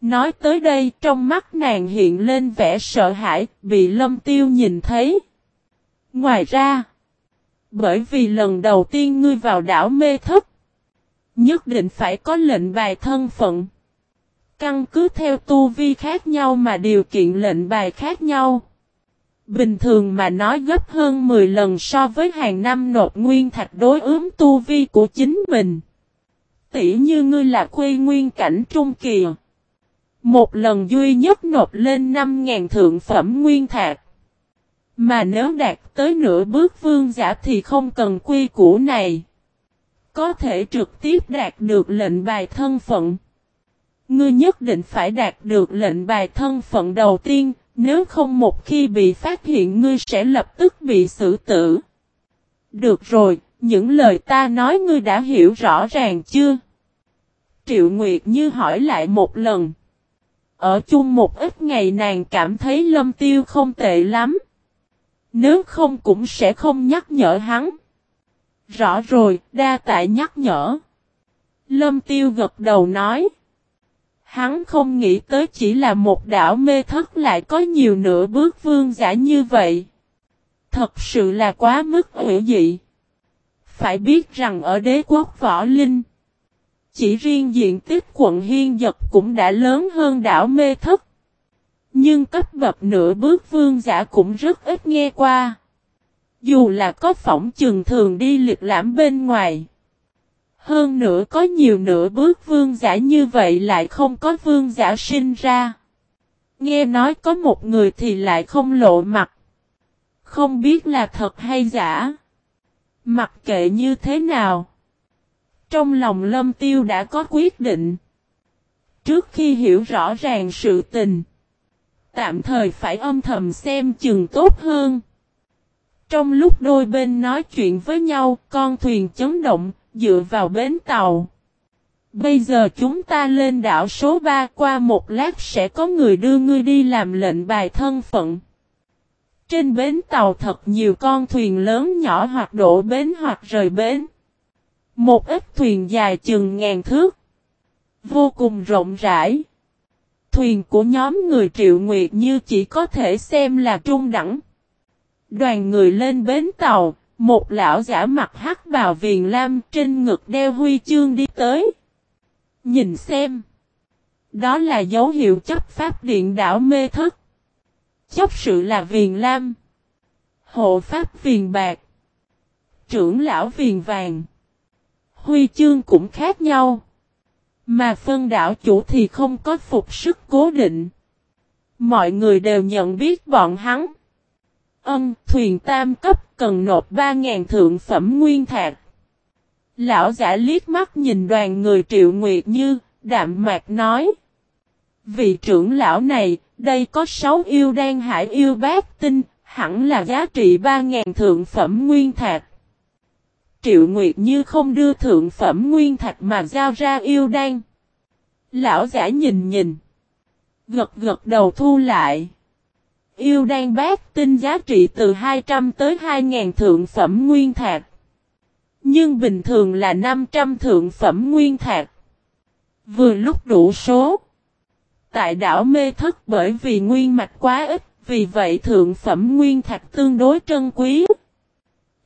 Nói tới đây trong mắt nàng hiện lên vẻ sợ hãi, bị lâm tiêu nhìn thấy. Ngoài ra. Bởi vì lần đầu tiên ngươi vào đảo mê thức. Nhất định phải có lệnh bài thân phận. Căn cứ theo tu vi khác nhau mà điều kiện lệnh bài khác nhau. Bình thường mà nói gấp hơn 10 lần so với hàng năm nộp nguyên thạch đối ứng tu vi của chính mình. Tỷ như ngươi là quê nguyên cảnh trung kỳ. Một lần duy nhất nộp lên 5.000 thượng phẩm nguyên thạch. Mà nếu đạt tới nửa bước vương giả thì không cần quy củ này. Có thể trực tiếp đạt được lệnh bài thân phận. Ngươi nhất định phải đạt được lệnh bài thân phận đầu tiên, nếu không một khi bị phát hiện ngươi sẽ lập tức bị xử tử. Được rồi, những lời ta nói ngươi đã hiểu rõ ràng chưa? Triệu Nguyệt Như hỏi lại một lần. Ở chung một ít ngày nàng cảm thấy lâm tiêu không tệ lắm. Nếu không cũng sẽ không nhắc nhở hắn. Rõ rồi, đa tại nhắc nhở. Lâm tiêu gật đầu nói. Hắn không nghĩ tới chỉ là một đảo mê thất lại có nhiều nửa bước vương giả như vậy. Thật sự là quá mức hữu dị. Phải biết rằng ở đế quốc võ linh. Chỉ riêng diện tích quận Hiên Giật cũng đã lớn hơn đảo mê thất. Nhưng cấp bậc nửa bước vương giả cũng rất ít nghe qua. Dù là có phỏng trường thường đi liệt lãm bên ngoài. Hơn nữa có nhiều nửa bước vương giả như vậy lại không có vương giả sinh ra. Nghe nói có một người thì lại không lộ mặt. Không biết là thật hay giả. Mặc kệ như thế nào. Trong lòng lâm tiêu đã có quyết định. Trước khi hiểu rõ ràng sự tình. Tạm thời phải âm thầm xem chừng tốt hơn. Trong lúc đôi bên nói chuyện với nhau, con thuyền chấn động, dựa vào bến tàu. Bây giờ chúng ta lên đảo số 3 qua một lát sẽ có người đưa ngươi đi làm lệnh bài thân phận. Trên bến tàu thật nhiều con thuyền lớn nhỏ hoặc đổ bến hoặc rời bến. Một ít thuyền dài chừng ngàn thước. Vô cùng rộng rãi. Thuyền của nhóm người triệu nguyệt như chỉ có thể xem là trung đẳng. Đoàn người lên bến tàu, một lão giả mặt hắc bào viền lam trên ngực đeo huy chương đi tới. Nhìn xem. Đó là dấu hiệu chấp pháp điện đảo mê thức. Chấp sự là viền lam. Hộ pháp viền bạc. Trưởng lão viền vàng. Huy chương cũng khác nhau. Mà phân đảo chủ thì không có phục sức cố định. Mọi người đều nhận biết bọn hắn. Ân, thuyền tam cấp cần nộp 3.000 thượng phẩm nguyên thạc. Lão giả liếc mắt nhìn đoàn người triệu nguyệt như, đạm mạc nói. Vị trưởng lão này, đây có 6 yêu đan hải yêu bát tinh, hẳn là giá trị 3.000 thượng phẩm nguyên thạc. Triệu Nguyệt như không đưa thượng phẩm nguyên thạch mà giao ra yêu đan. Lão giả nhìn nhìn. Gật gật đầu thu lại. Yêu đan bát tinh giá trị từ 200 tới 2.000 thượng phẩm nguyên thạch. Nhưng bình thường là 500 thượng phẩm nguyên thạch. Vừa lúc đủ số. Tại đảo mê thất bởi vì nguyên mạch quá ít, vì vậy thượng phẩm nguyên thạch tương đối trân quý.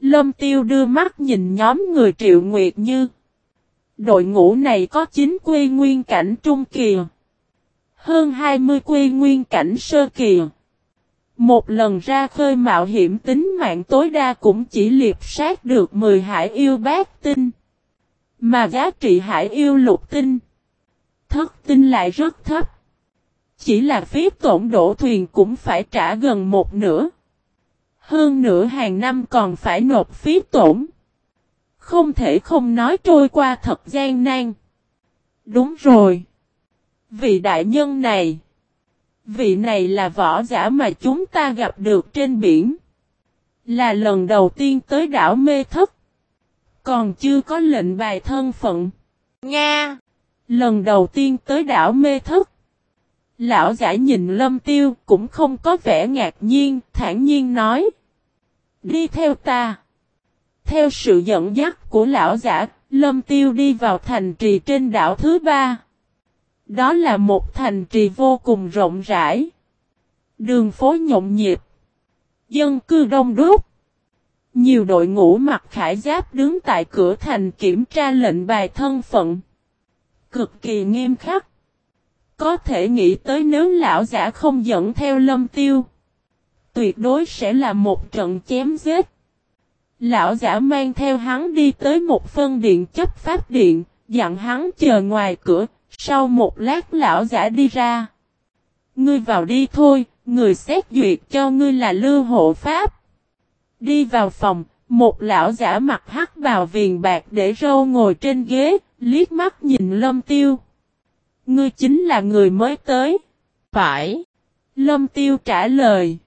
Lâm tiêu đưa mắt nhìn nhóm người triệu nguyệt như. Đội ngũ này có 9 quê nguyên cảnh trung kỳ. Hơn 20 quê nguyên cảnh sơ kỳ. Một lần ra khơi mạo hiểm tính mạng tối đa cũng chỉ liệp sát được 10 hải yêu bát tinh. Mà giá trị hải yêu lục tinh. Thất tinh lại rất thấp. Chỉ là phí tổn đổ thuyền cũng phải trả gần một nửa. Hơn nữa hàng năm còn phải nộp phí tổn. Không thể không nói trôi qua thật gian nan. Đúng rồi. Vị đại nhân này. Vị này là võ giả mà chúng ta gặp được trên biển. Là lần đầu tiên tới đảo Mê Thất. Còn chưa có lệnh bài thân phận. Nga. Lần đầu tiên tới đảo Mê Thất. Lão giả nhìn lâm tiêu cũng không có vẻ ngạc nhiên, thản nhiên nói. Đi theo ta. Theo sự dẫn dắt của lão giả, lâm tiêu đi vào thành trì trên đảo thứ ba. Đó là một thành trì vô cùng rộng rãi. Đường phố nhộn nhịp. Dân cư đông đúc. Nhiều đội ngũ mặc khải giáp đứng tại cửa thành kiểm tra lệnh bài thân phận. Cực kỳ nghiêm khắc. Có thể nghĩ tới nếu lão giả không dẫn theo lâm tiêu. Tuyệt đối sẽ là một trận chém giết. Lão giả mang theo hắn đi tới một phân điện chấp pháp điện, dặn hắn chờ ngoài cửa, sau một lát lão giả đi ra. Ngươi vào đi thôi, người xét duyệt cho ngươi là lưu hộ pháp. Đi vào phòng, một lão giả mặc hắc bào viền bạc để râu ngồi trên ghế, liếc mắt nhìn lâm tiêu. Ngươi chính là người mới tới. Phải. Lâm tiêu trả lời.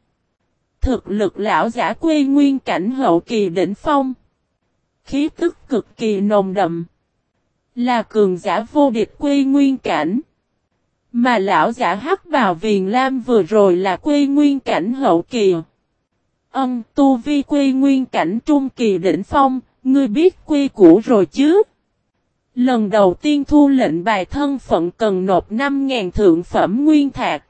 Thực lực lão giả quê nguyên cảnh hậu kỳ đỉnh phong. Khí tức cực kỳ nồng đậm. Là cường giả vô địch quê nguyên cảnh. Mà lão giả hắc vào viền lam vừa rồi là quê nguyên cảnh hậu kỳ. Ân tu vi quê nguyên cảnh trung kỳ đỉnh phong, ngươi biết quy củ rồi chứ? Lần đầu tiên thu lệnh bài thân phận cần nộp 5.000 thượng phẩm nguyên thạc.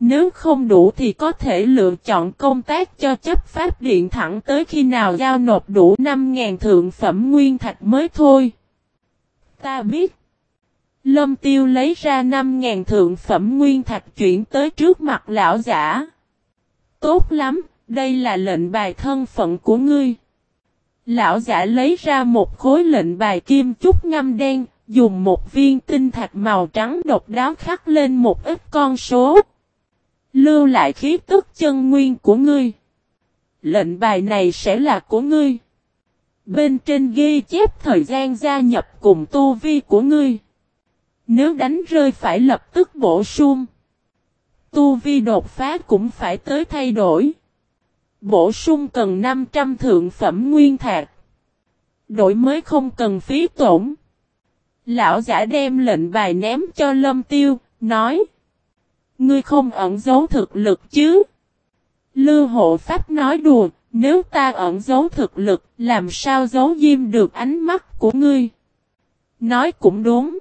Nếu không đủ thì có thể lựa chọn công tác cho chấp pháp điện thẳng tới khi nào giao nộp đủ 5.000 thượng phẩm nguyên thạch mới thôi. Ta biết. Lâm tiêu lấy ra 5.000 thượng phẩm nguyên thạch chuyển tới trước mặt lão giả. Tốt lắm, đây là lệnh bài thân phận của ngươi. Lão giả lấy ra một khối lệnh bài kim chút ngâm đen, dùng một viên tinh thạch màu trắng độc đáo khắc lên một ít con số. Lưu lại khí tức chân nguyên của ngươi. Lệnh bài này sẽ là của ngươi. Bên trên ghi chép thời gian gia nhập cùng tu vi của ngươi. Nếu đánh rơi phải lập tức bổ sung. Tu vi đột phá cũng phải tới thay đổi. Bổ sung cần 500 thượng phẩm nguyên thạc. Đổi mới không cần phí tổn. Lão giả đem lệnh bài ném cho lâm tiêu, nói. Ngươi không ẩn giấu thực lực chứ? Lưu hộ pháp nói đùa, nếu ta ẩn giấu thực lực, làm sao giấu diêm được ánh mắt của ngươi? Nói cũng đúng.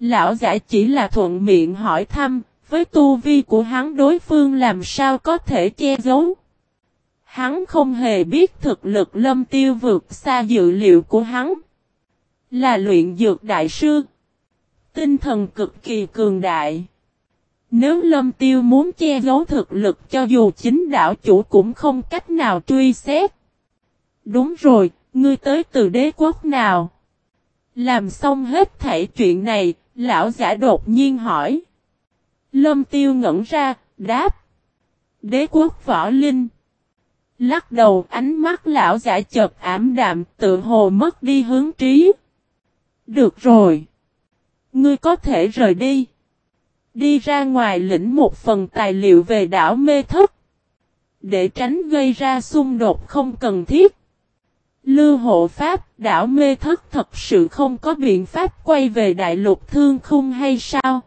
Lão giả chỉ là thuận miệng hỏi thăm, với tu vi của hắn đối phương làm sao có thể che giấu. Hắn không hề biết thực lực lâm tiêu vượt xa dự liệu của hắn. Là luyện dược đại sư. Tinh thần cực kỳ cường đại. Nếu lâm tiêu muốn che giấu thực lực cho dù chính đạo chủ cũng không cách nào truy xét. Đúng rồi, ngươi tới từ đế quốc nào? Làm xong hết thảy chuyện này, lão giả đột nhiên hỏi. Lâm tiêu ngẩn ra, đáp. Đế quốc võ linh. Lắc đầu ánh mắt lão giả chợt ảm đạm tự hồ mất đi hướng trí. Được rồi. Ngươi có thể rời đi. Đi ra ngoài lĩnh một phần tài liệu về đảo mê thất. Để tránh gây ra xung đột không cần thiết. Lưu hộ pháp, đảo mê thất thật sự không có biện pháp quay về đại lục thương khung hay sao?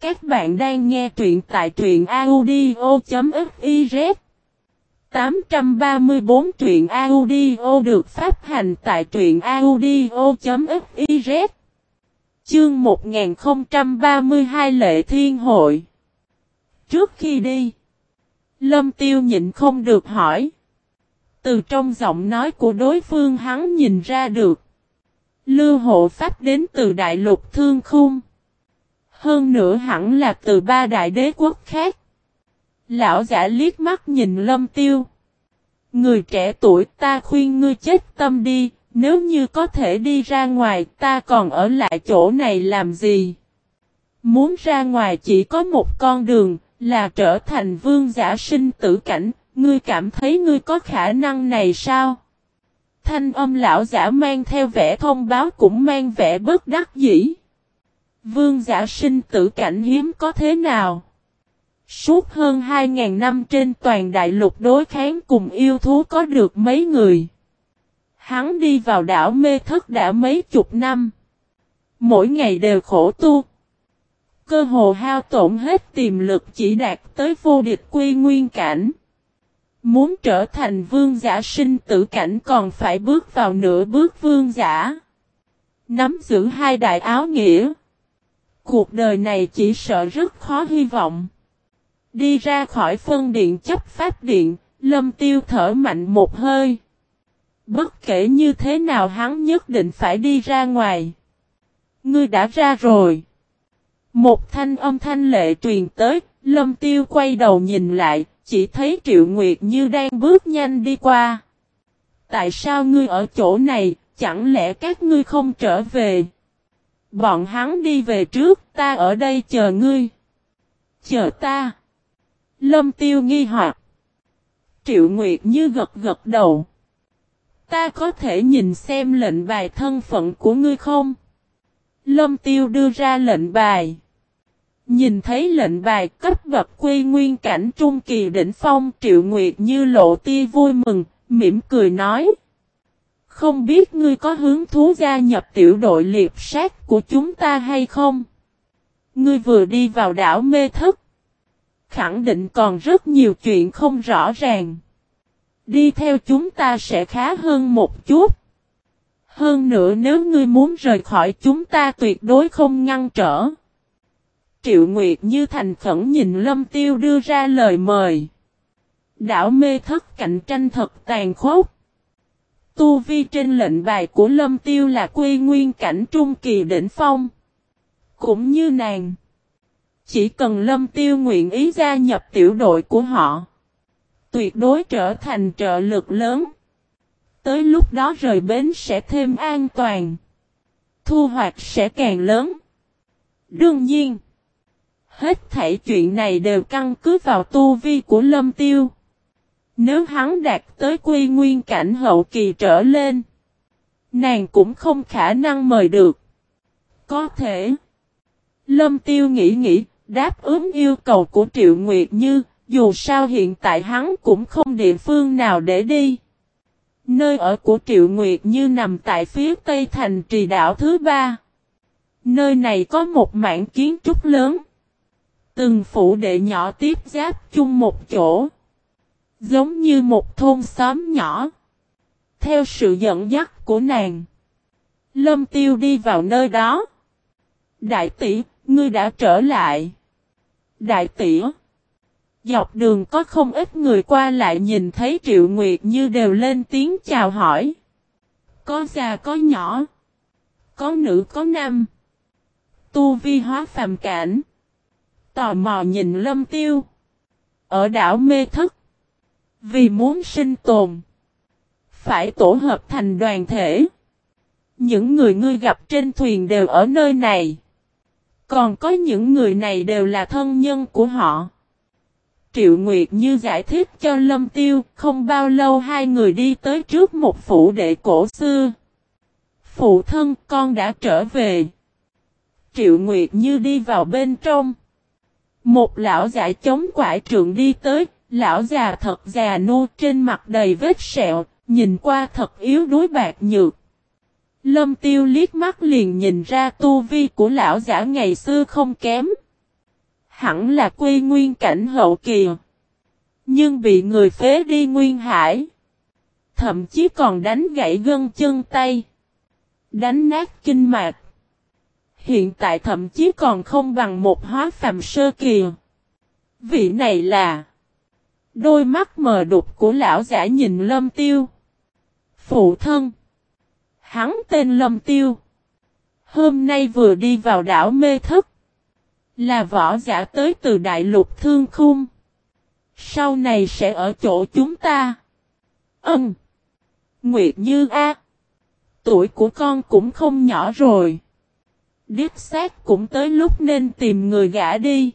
Các bạn đang nghe truyện tại truyện audio.fiz 834 truyện audio được phát hành tại truyện audio.fiz Chương 1032 Lệ Thiên Hội Trước khi đi, Lâm Tiêu nhịn không được hỏi. Từ trong giọng nói của đối phương hắn nhìn ra được. Lưu hộ pháp đến từ đại lục thương khung. Hơn nữa hẳn là từ ba đại đế quốc khác. Lão giả liếc mắt nhìn lâm tiêu. Người trẻ tuổi ta khuyên ngươi chết tâm đi, nếu như có thể đi ra ngoài ta còn ở lại chỗ này làm gì? Muốn ra ngoài chỉ có một con đường, là trở thành vương giả sinh tử cảnh, ngươi cảm thấy ngươi có khả năng này sao? Thanh âm lão giả mang theo vẻ thông báo cũng mang vẻ bất đắc dĩ. Vương giả sinh tử cảnh hiếm có thế nào? Suốt hơn 2.000 năm trên toàn đại lục đối kháng cùng yêu thú có được mấy người. Hắn đi vào đảo mê thất đã mấy chục năm. Mỗi ngày đều khổ tu. Cơ hồ hao tổn hết tiềm lực chỉ đạt tới vô địch quy nguyên cảnh. Muốn trở thành vương giả sinh tử cảnh còn phải bước vào nửa bước vương giả. Nắm giữ hai đại áo nghĩa. Cuộc đời này chỉ sợ rất khó hy vọng. Đi ra khỏi phân điện chấp pháp điện, lâm tiêu thở mạnh một hơi. Bất kể như thế nào hắn nhất định phải đi ra ngoài. Ngươi đã ra rồi. Một thanh âm thanh lệ truyền tới, lâm tiêu quay đầu nhìn lại, chỉ thấy Triệu Nguyệt như đang bước nhanh đi qua. Tại sao ngươi ở chỗ này, chẳng lẽ các ngươi không trở về? Bọn hắn đi về trước, ta ở đây chờ ngươi. Chờ ta. Lâm tiêu nghi hoặc. Triệu Nguyệt như gật gật đầu. Ta có thể nhìn xem lệnh bài thân phận của ngươi không? Lâm tiêu đưa ra lệnh bài. Nhìn thấy lệnh bài cấp bậc quy nguyên cảnh trung kỳ đỉnh phong triệu nguyệt như lộ tia vui mừng, mỉm cười nói. Không biết ngươi có hứng thú gia nhập tiểu đội liệp sát của chúng ta hay không? Ngươi vừa đi vào đảo mê thức. Khẳng định còn rất nhiều chuyện không rõ ràng. Đi theo chúng ta sẽ khá hơn một chút. Hơn nữa nếu ngươi muốn rời khỏi chúng ta tuyệt đối không ngăn trở. Triệu Nguyệt như thành khẩn nhìn Lâm Tiêu đưa ra lời mời. Đảo mê thất cạnh tranh thật tàn khốc. Tu vi trên lệnh bài của Lâm Tiêu là quy nguyên cảnh trung kỳ đỉnh phong. Cũng như nàng. Chỉ cần Lâm Tiêu nguyện ý gia nhập tiểu đội của họ. Tuyệt đối trở thành trợ lực lớn. Tới lúc đó rời bến sẽ thêm an toàn. Thu hoạch sẽ càng lớn. Đương nhiên. Hết thảy chuyện này đều căn cứ vào tu vi của lâm tiêu. Nếu hắn đạt tới quy nguyên cảnh hậu kỳ trở lên. Nàng cũng không khả năng mời được. Có thể. Lâm tiêu nghĩ nghĩ, đáp ứng yêu cầu của Triệu Nguyệt Như, dù sao hiện tại hắn cũng không địa phương nào để đi. Nơi ở của Triệu Nguyệt Như nằm tại phía tây thành trì đảo thứ ba. Nơi này có một mảng kiến trúc lớn. Từng phủ đệ nhỏ tiếp giáp chung một chỗ. Giống như một thôn xóm nhỏ. Theo sự dẫn dắt của nàng. Lâm tiêu đi vào nơi đó. Đại tỷ, ngươi đã trở lại. Đại tỷ. Dọc đường có không ít người qua lại nhìn thấy Triệu Nguyệt như đều lên tiếng chào hỏi. Có già, có nhỏ. Có nữ, có nam. Tu vi hóa phàm cảnh tò mò nhìn lâm tiêu. Ở đảo mê thức. Vì muốn sinh tồn. Phải tổ hợp thành đoàn thể. Những người ngươi gặp trên thuyền đều ở nơi này. Còn có những người này đều là thân nhân của họ. Triệu Nguyệt như giải thích cho Lâm Tiêu, không bao lâu hai người đi tới trước một phủ đệ cổ xưa. Phụ thân con đã trở về. Triệu Nguyệt như đi vào bên trong. Một lão giả chống quải trượng đi tới, lão già thật già nô trên mặt đầy vết sẹo, nhìn qua thật yếu đuối bạc nhược. Lâm tiêu liếc mắt liền nhìn ra tu vi của lão giả ngày xưa không kém. Hẳn là quy nguyên cảnh hậu kỳ. Nhưng bị người phế đi nguyên hải. Thậm chí còn đánh gãy gân chân tay. Đánh nát kinh mạch. Hiện tại thậm chí còn không bằng một hóa phàm sơ kỳ. Vị này là Đôi mắt mờ đục của lão giả nhìn lâm tiêu. Phụ thân. Hắn tên lâm tiêu. Hôm nay vừa đi vào đảo mê thức. Là võ giả tới từ đại lục thương khung. Sau này sẽ ở chỗ chúng ta. Ân. Nguyệt Như A. Tuổi của con cũng không nhỏ rồi. Điếp xác cũng tới lúc nên tìm người gã đi.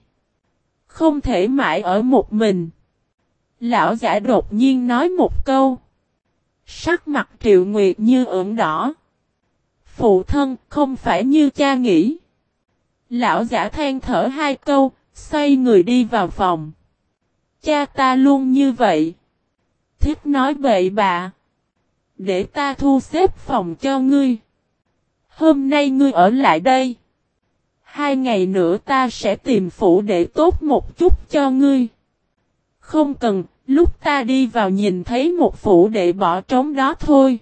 Không thể mãi ở một mình. Lão giả đột nhiên nói một câu. Sắc mặt triệu nguyệt như ửng đỏ. Phụ thân, không phải như cha nghĩ. Lão giả than thở hai câu, xoay người đi vào phòng. Cha ta luôn như vậy. Thích nói bậy bạ. Để ta thu xếp phòng cho ngươi. Hôm nay ngươi ở lại đây. Hai ngày nữa ta sẽ tìm phủ để tốt một chút cho ngươi. Không cần, lúc ta đi vào nhìn thấy một phủ đệ bỏ trống đó thôi.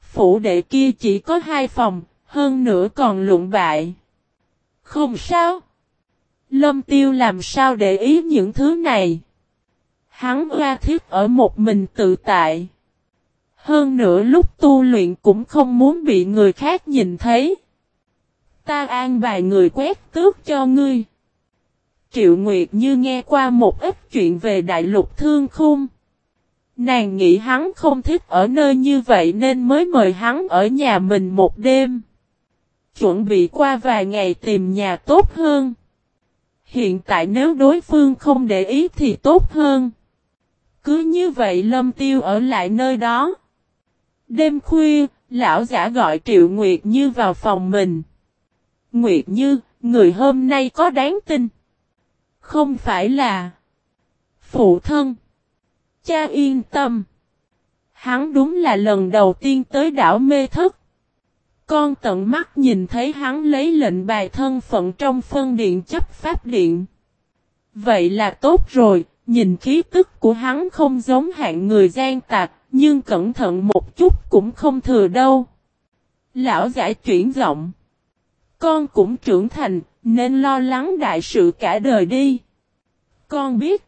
Phủ đệ kia chỉ có hai phòng, hơn nữa còn lụng bại. Không sao. Lâm tiêu làm sao để ý những thứ này. Hắn ra thiết ở một mình tự tại. Hơn nữa lúc tu luyện cũng không muốn bị người khác nhìn thấy. Ta an bài người quét tước cho ngươi. Triệu Nguyệt như nghe qua một ít chuyện về đại lục thương khung. Nàng nghĩ hắn không thích ở nơi như vậy nên mới mời hắn ở nhà mình một đêm. Chuẩn bị qua vài ngày tìm nhà tốt hơn. Hiện tại nếu đối phương không để ý thì tốt hơn. Cứ như vậy Lâm Tiêu ở lại nơi đó. Đêm khuya, lão giả gọi Triệu Nguyệt Như vào phòng mình. Nguyệt Như, người hôm nay có đáng tin. Không phải là phụ thân. Cha yên tâm. Hắn đúng là lần đầu tiên tới đảo mê thức. Con tận mắt nhìn thấy hắn lấy lệnh bài thân phận trong phân điện chấp pháp điện. Vậy là tốt rồi, nhìn khí tức của hắn không giống hạng người gian tạc, nhưng cẩn thận một chút cũng không thừa đâu. Lão giải chuyển giọng. Con cũng trưởng thành, nên lo lắng đại sự cả đời đi. Con biết.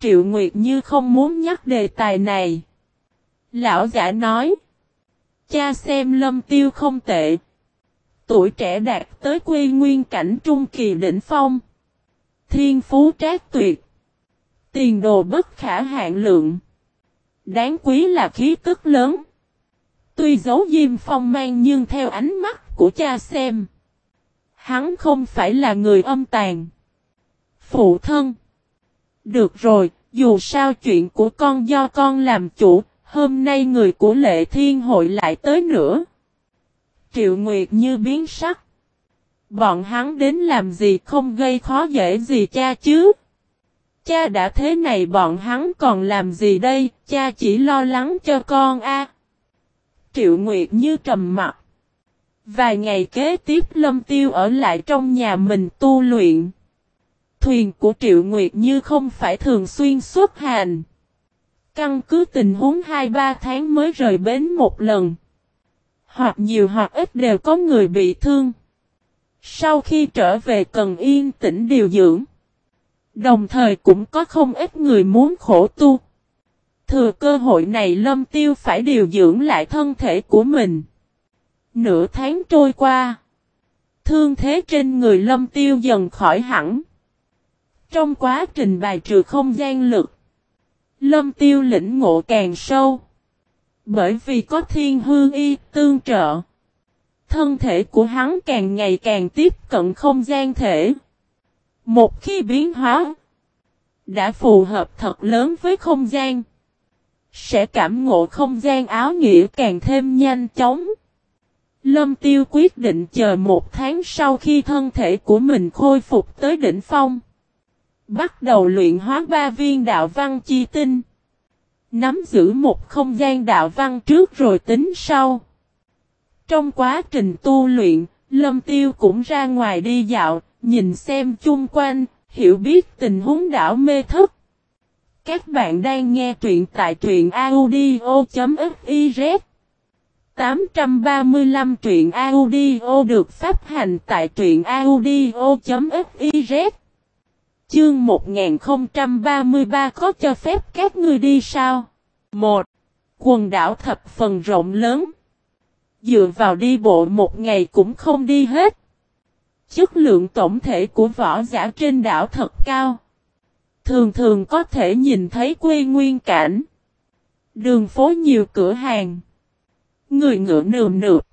Triệu Nguyệt Như không muốn nhắc đề tài này. Lão giả nói. Cha xem lâm tiêu không tệ. Tuổi trẻ đạt tới quy nguyên cảnh trung kỳ đỉnh phong. Thiên phú trác tuyệt. Tiền đồ bất khả hạn lượng. Đáng quý là khí tức lớn. Tuy giấu diêm phong mang nhưng theo ánh mắt của cha xem. Hắn không phải là người âm tàn. Phụ thân. Được rồi, dù sao chuyện của con do con làm chủ, hôm nay người của lệ thiên hội lại tới nữa. Triệu Nguyệt như biến sắc. Bọn hắn đến làm gì không gây khó dễ gì cha chứ? Cha đã thế này bọn hắn còn làm gì đây, cha chỉ lo lắng cho con a. Triệu Nguyệt như trầm mặt. Vài ngày kế tiếp Lâm Tiêu ở lại trong nhà mình tu luyện. Thuyền của Triệu Nguyệt như không phải thường xuyên xuất hành. Căn cứ tình huống 2-3 tháng mới rời bến một lần. Hoặc nhiều hoặc ít đều có người bị thương. Sau khi trở về cần yên tĩnh điều dưỡng. Đồng thời cũng có không ít người muốn khổ tu. Thừa cơ hội này Lâm Tiêu phải điều dưỡng lại thân thể của mình. Nửa tháng trôi qua. Thương thế trên người Lâm Tiêu dần khỏi hẳn. Trong quá trình bài trừ không gian lực. Lâm Tiêu lĩnh ngộ càng sâu. Bởi vì có thiên hương y tương trợ. Thân thể của hắn càng ngày càng tiếp cận không gian thể. Một khi biến hóa, đã phù hợp thật lớn với không gian, sẽ cảm ngộ không gian áo nghĩa càng thêm nhanh chóng. Lâm Tiêu quyết định chờ một tháng sau khi thân thể của mình khôi phục tới đỉnh phong. Bắt đầu luyện hóa ba viên đạo văn chi tinh. Nắm giữ một không gian đạo văn trước rồi tính sau. Trong quá trình tu luyện, Lâm Tiêu cũng ra ngoài đi dạo, nhìn xem chung quanh, hiểu biết tình huống đảo mê thức. Các bạn đang nghe truyện tại truyện audio.fiz 835 truyện audio được phát hành tại truyện audio.fiz Chương 1033 có cho phép các ngươi đi sao? 1. Quần đảo thập phần rộng lớn. Dựa vào đi bộ một ngày cũng không đi hết. Chất lượng tổng thể của võ giả trên đảo thật cao. Thường thường có thể nhìn thấy quê nguyên cảnh. Đường phố nhiều cửa hàng. Người ngựa nườm nượp.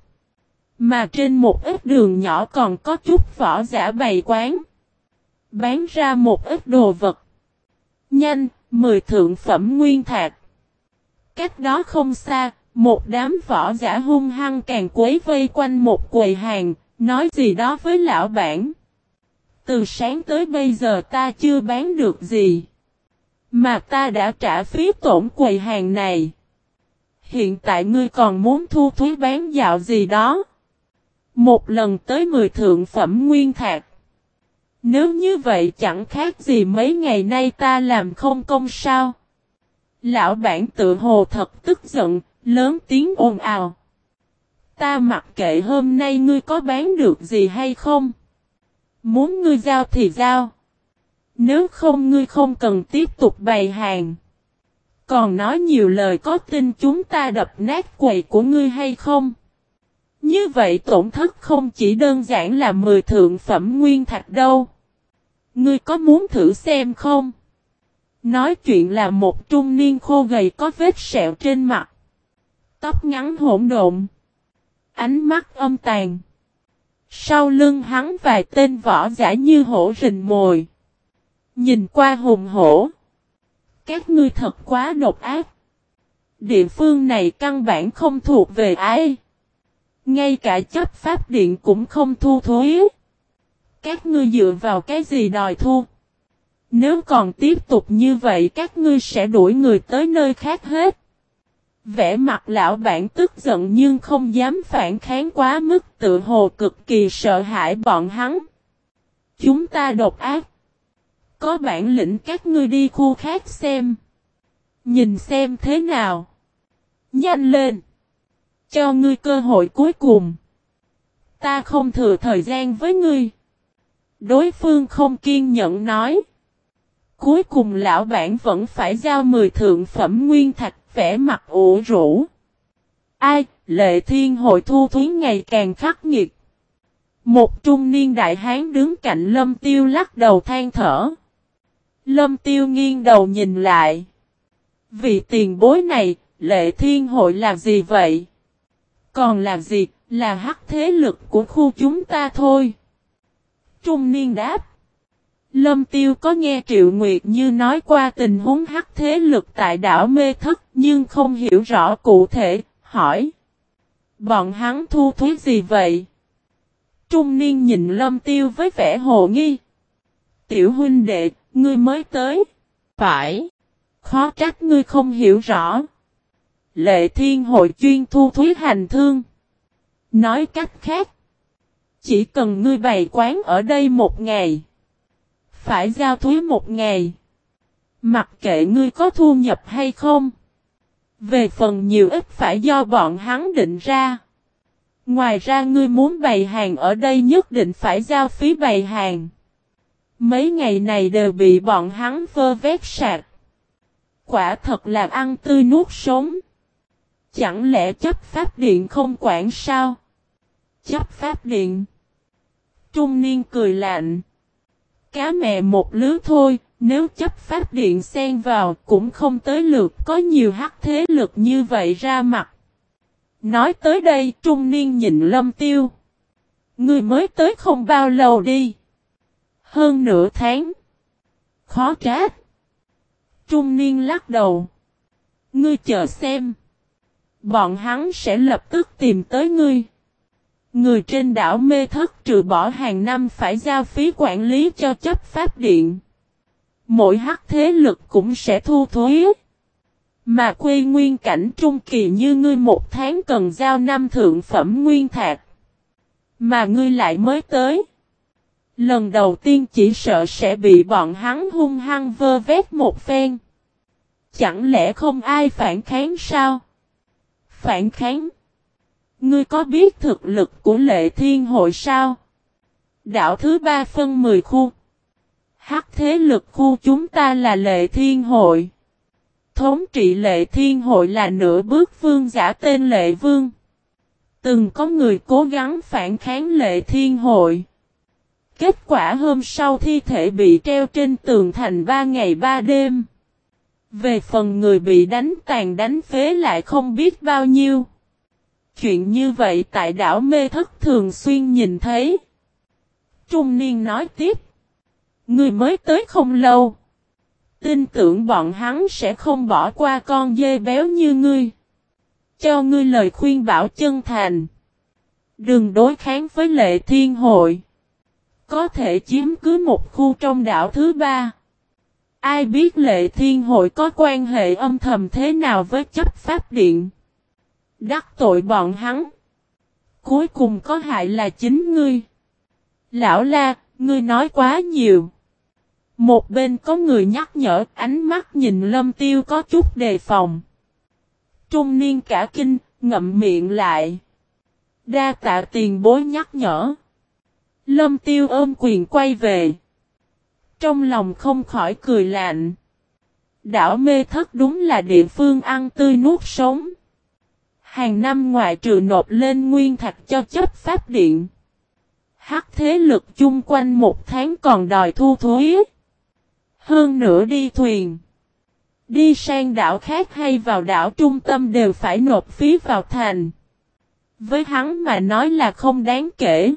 Mà trên một ít đường nhỏ còn có chút võ giả bày quán. Bán ra một ít đồ vật. Nhanh, Mười thượng phẩm nguyên thạch. Cách đó không xa, một đám võ giả hung hăng càng quấy vây quanh một quầy hàng, nói gì đó với lão bản. Từ sáng tới bây giờ ta chưa bán được gì. Mà ta đã trả phí tổn quầy hàng này. Hiện tại ngươi còn muốn thu thuế bán dạo gì đó. Một lần tới 10 thượng phẩm nguyên thạc. Nếu như vậy chẳng khác gì mấy ngày nay ta làm không công sao. Lão bản tự hồ thật tức giận, lớn tiếng ồn ào. Ta mặc kệ hôm nay ngươi có bán được gì hay không. Muốn ngươi giao thì giao. Nếu không ngươi không cần tiếp tục bày hàng. Còn nói nhiều lời có tin chúng ta đập nát quầy của ngươi hay không? Như vậy tổn thất không chỉ đơn giản là 10 thượng phẩm nguyên thạch đâu. Ngươi có muốn thử xem không? Nói chuyện là một trung niên khô gầy có vết sẹo trên mặt. Tóc ngắn hỗn độn. Ánh mắt âm tàn. Sau lưng hắn vài tên võ giả như hổ rình mồi. Nhìn qua hùng hổ. Các ngươi thật quá độc ác. Địa phương này căn bản không thuộc về ai. Ngay cả chấp pháp điện cũng không thu thuế. Các ngươi dựa vào cái gì đòi thu? Nếu còn tiếp tục như vậy, các ngươi sẽ đuổi người tới nơi khác hết. Vẽ mặt lão bản tức giận nhưng không dám phản kháng quá mức, tự hồ cực kỳ sợ hãi bọn hắn. Chúng ta độc ác. Có bản lĩnh các ngươi đi khu khác xem. Nhìn xem thế nào. Nhanh lên. Cho ngươi cơ hội cuối cùng. Ta không thừa thời gian với ngươi. Đối phương không kiên nhẫn nói. Cuối cùng lão bản vẫn phải giao 10 thượng phẩm nguyên thạch vẻ mặt ủ rũ. Ai, lệ thiên hội thu thuyến ngày càng khắc nghiệt. Một trung niên đại hán đứng cạnh lâm tiêu lắc đầu than thở. Lâm tiêu nghiêng đầu nhìn lại. Vì tiền bối này, lệ thiên hội làm gì vậy? Còn là gì, là hắc thế lực của khu chúng ta thôi. Trung niên đáp. Lâm Tiêu có nghe Triệu Nguyệt Như nói qua tình huống hắc thế lực tại đảo Mê Thất nhưng không hiểu rõ cụ thể, hỏi. Bọn hắn thu thuế gì vậy? Trung niên nhìn Lâm Tiêu với vẻ hồ nghi. Tiểu huynh đệ, ngươi mới tới. Phải. Khó trách ngươi không hiểu rõ. Lệ thiên hội chuyên thu thuế hành thương. Nói cách khác. Chỉ cần ngươi bày quán ở đây một ngày. Phải giao thuế một ngày. Mặc kệ ngươi có thu nhập hay không. Về phần nhiều ít phải do bọn hắn định ra. Ngoài ra ngươi muốn bày hàng ở đây nhất định phải giao phí bày hàng. Mấy ngày này đều bị bọn hắn vơ vét sạc. Quả thật là ăn tươi nuốt sống. Chẳng lẽ chấp pháp điện không quản sao? Chấp pháp điện. Trung niên cười lạnh. Cá mẹ một lứa thôi, nếu chấp pháp điện xen vào cũng không tới lượt có nhiều hắc thế lực như vậy ra mặt. Nói tới đây trung niên nhìn lâm tiêu. Người mới tới không bao lâu đi. Hơn nửa tháng. Khó trách. Trung niên lắc đầu. Ngươi chờ xem. Bọn hắn sẽ lập tức tìm tới ngươi. Người trên đảo mê thất trừ bỏ hàng năm phải giao phí quản lý cho chấp pháp điện. Mỗi hắc thế lực cũng sẽ thu thuế. Mà quê nguyên cảnh trung kỳ như ngươi một tháng cần giao năm thượng phẩm nguyên thạc. Mà ngươi lại mới tới. Lần đầu tiên chỉ sợ sẽ bị bọn hắn hung hăng vơ vét một phen. Chẳng lẽ không ai phản kháng sao? Phản kháng. Ngươi có biết thực lực của lệ thiên hội sao? Đạo thứ ba phân 10 khu. Hắc thế lực khu chúng ta là lệ thiên hội. Thống trị lệ thiên hội là nửa bước vương giả tên lệ vương. Từng có người cố gắng phản kháng lệ thiên hội. Kết quả hôm sau thi thể bị treo trên tường thành ba ngày ba đêm. Về phần người bị đánh, tàn đánh phế lại không biết bao nhiêu. Chuyện như vậy tại đảo Mê Thất thường xuyên nhìn thấy. Trung niên nói tiếp. Người mới tới không lâu. Tin tưởng bọn hắn sẽ không bỏ qua con dê béo như ngươi. Cho ngươi lời khuyên bảo chân thành. Đừng đối kháng với lệ thiên hội. Có thể chiếm cứ một khu trong đảo thứ ba. Ai biết lệ thiên hội có quan hệ âm thầm thế nào với chấp pháp điện. Đắc tội bọn hắn. Cuối cùng có hại là chính ngươi. Lão la, ngươi nói quá nhiều. Một bên có người nhắc nhở, ánh mắt nhìn lâm tiêu có chút đề phòng. Trung niên cả kinh, ngậm miệng lại. Đa tạ tiền bối nhắc nhở. Lâm tiêu ôm quyền quay về. Trong lòng không khỏi cười lạnh. Đảo mê thất đúng là địa phương ăn tươi nuốt sống. Hàng năm ngoại trừ nộp lên nguyên thạch cho chấp pháp điện. Hắc thế lực chung quanh một tháng còn đòi thu thuế. Hơn nữa đi thuyền. Đi sang đảo khác hay vào đảo trung tâm đều phải nộp phí vào thành. Với hắn mà nói là không đáng kể.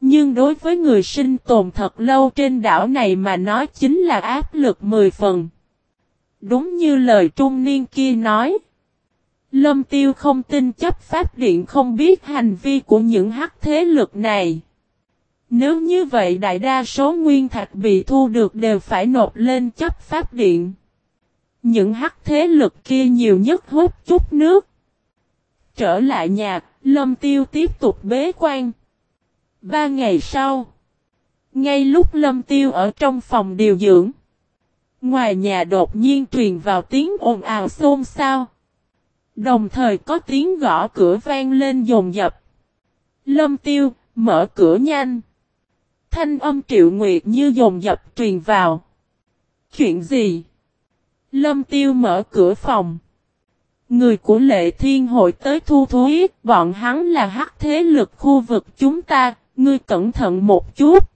Nhưng đối với người sinh tồn thật lâu trên đảo này mà nói chính là áp lực mười phần. Đúng như lời trung niên kia nói. Lâm Tiêu không tin chấp pháp điện không biết hành vi của những hắc thế lực này. Nếu như vậy đại đa số nguyên thạch bị thu được đều phải nộp lên chấp pháp điện. Những hắc thế lực kia nhiều nhất hút chút nước. Trở lại nhà, Lâm Tiêu tiếp tục bế quan. Ba ngày sau, ngay lúc Lâm Tiêu ở trong phòng điều dưỡng, ngoài nhà đột nhiên truyền vào tiếng ồn ào xôn xao. Đồng thời có tiếng gõ cửa vang lên dồn dập. Lâm Tiêu, mở cửa nhanh. Thanh âm triệu nguyệt như dồn dập truyền vào. Chuyện gì? Lâm Tiêu mở cửa phòng. Người của lệ thiên hội tới thu thuế bọn hắn là hắc thế lực khu vực chúng ta, ngươi cẩn thận một chút.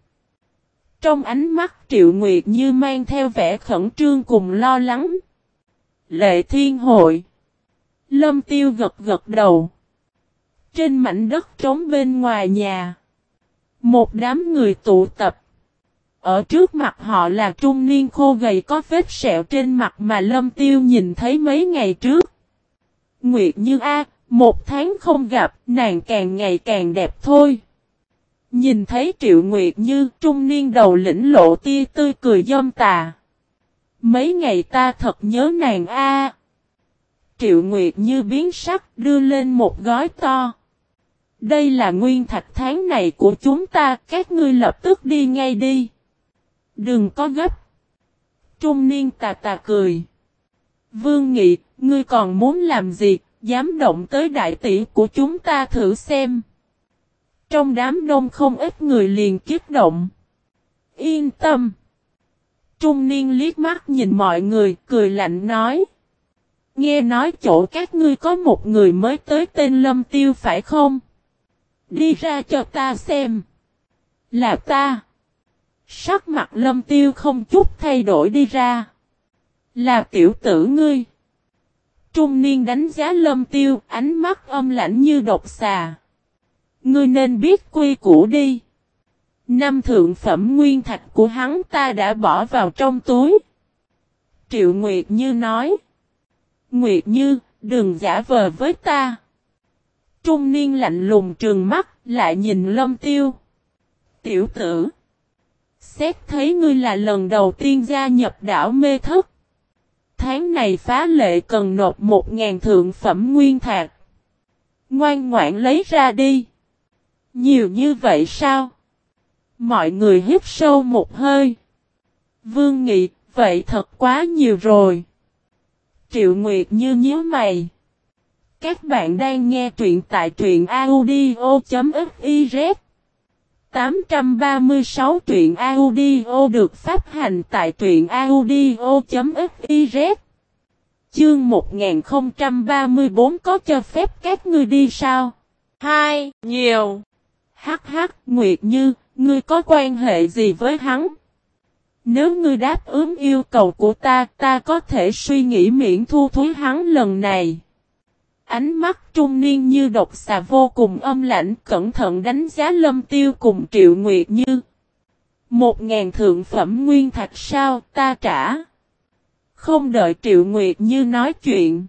Trong ánh mắt triệu nguyệt như mang theo vẻ khẩn trương cùng lo lắng. Lệ thiên hội. Lâm tiêu gật gật đầu. Trên mảnh đất trống bên ngoài nhà. Một đám người tụ tập. Ở trước mặt họ là trung niên khô gầy có vết sẹo trên mặt mà Lâm Tiêu nhìn thấy mấy ngày trước. Nguyệt Như A, một tháng không gặp, nàng càng ngày càng đẹp thôi. Nhìn thấy Triệu Nguyệt Như, trung niên đầu lĩnh lộ tia tươi cười dâm tà. Mấy ngày ta thật nhớ nàng A. Triệu Nguyệt Như biến sắc đưa lên một gói to. Đây là nguyên thạch tháng này của chúng ta, các ngươi lập tức đi ngay đi. Đừng có gấp. Trung niên tà tà cười. Vương Nghị, ngươi còn muốn làm gì, dám động tới đại tỷ của chúng ta thử xem. Trong đám đông không ít người liền kiết động. Yên tâm. Trung niên liếc mắt nhìn mọi người, cười lạnh nói. Nghe nói chỗ các ngươi có một người mới tới tên Lâm Tiêu phải không? Đi ra cho ta xem. Là ta. Sắc mặt Lâm Tiêu không chút thay đổi đi ra. Là tiểu tử ngươi. Trung niên đánh giá Lâm Tiêu, ánh mắt âm lãnh như độc xà. Ngươi nên biết quy củ đi. Năm thượng phẩm nguyên thạch của hắn ta đã bỏ vào trong túi. Triệu Nguyệt Như nói. Nguyệt Như, đừng giả vờ với ta. Trung niên lạnh lùng trừng mắt, lại nhìn lâm tiêu. Tiểu tử. Xét thấy ngươi là lần đầu tiên gia nhập đảo mê thức Tháng này phá lệ cần nộp một ngàn thượng phẩm nguyên thạch. Ngoan ngoãn lấy ra đi. Nhiều như vậy sao? Mọi người hít sâu một hơi. Vương Nghị, vậy thật quá nhiều rồi. Triệu Nguyệt như nhíu mày. Các bạn đang nghe truyện tại truyện audio.fiz 836 truyện audio được phát hành tại truyện audio.fiz Chương 1034 có cho phép các ngươi đi sao? 2. Nhiều Hắc hắc, Nguyệt Như, ngươi có quan hệ gì với hắn? Nếu ngươi đáp ứng yêu cầu của ta, ta có thể suy nghĩ miễn thu thuế hắn lần này. Ánh mắt trung niên như độc xà vô cùng âm lãnh cẩn thận đánh giá lâm tiêu cùng triệu nguyệt như. Một ngàn thượng phẩm nguyên thạch sao ta trả. Không đợi Triệu Nguyệt Như nói chuyện.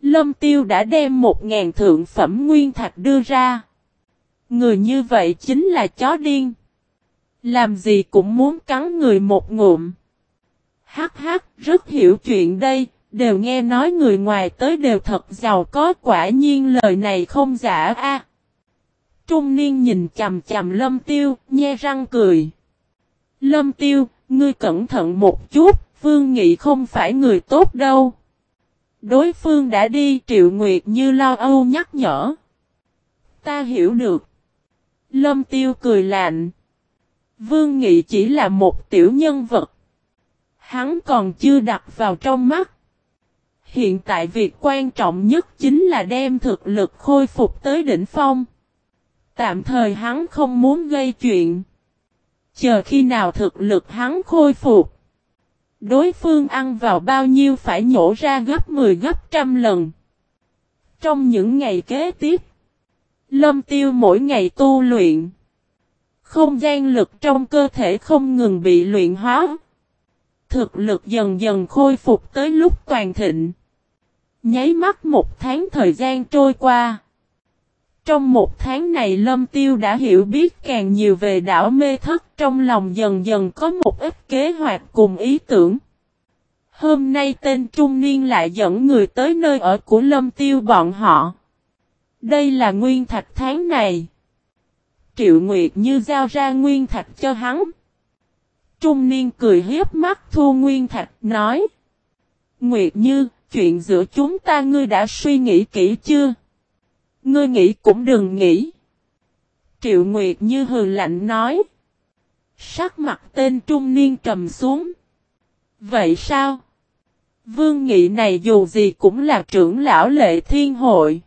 Lâm Tiêu đã đem một ngàn thượng phẩm nguyên thạch đưa ra. Người như vậy chính là chó điên. Làm gì cũng muốn cắn người một ngụm. Hắc hắc, rất hiểu chuyện đây, đều nghe nói người ngoài tới đều thật giàu có quả nhiên lời này không giả a. Trung niên nhìn chầm chầm lâm tiêu, nhe răng cười. Lâm tiêu, ngươi cẩn thận một chút, Vương Nghị không phải người tốt đâu. Đối phương đã đi triệu nguyệt như lo âu nhắc nhở. Ta hiểu được. Lâm tiêu cười lạnh. Vương Nghị chỉ là một tiểu nhân vật. Hắn còn chưa đặt vào trong mắt. Hiện tại việc quan trọng nhất chính là đem thực lực khôi phục tới đỉnh phong. Tạm thời hắn không muốn gây chuyện. Chờ khi nào thực lực hắn khôi phục. Đối phương ăn vào bao nhiêu phải nhổ ra gấp 10 gấp trăm lần. Trong những ngày kế tiếp, Lâm Tiêu mỗi ngày tu luyện. Không gian lực trong cơ thể không ngừng bị luyện hóa. Thực lực dần dần khôi phục tới lúc toàn thịnh. Nháy mắt một tháng thời gian trôi qua. Trong một tháng này Lâm Tiêu đã hiểu biết càng nhiều về đảo mê thất trong lòng dần dần có một ít kế hoạch cùng ý tưởng. Hôm nay tên trung niên lại dẫn người tới nơi ở của Lâm Tiêu bọn họ. Đây là nguyên thạch tháng này. Triệu Nguyệt như giao ra nguyên thạch cho hắn. Trung niên cười hiếp mắt thu nguyên thạch nói. Nguyệt như, chuyện giữa chúng ta ngươi đã suy nghĩ kỹ chưa? Ngươi nghĩ cũng đừng nghĩ. Triệu Nguyệt như hừ lạnh nói. Sắc mặt tên trung niên trầm xuống. Vậy sao? Vương nghị này dù gì cũng là trưởng lão lệ thiên hội.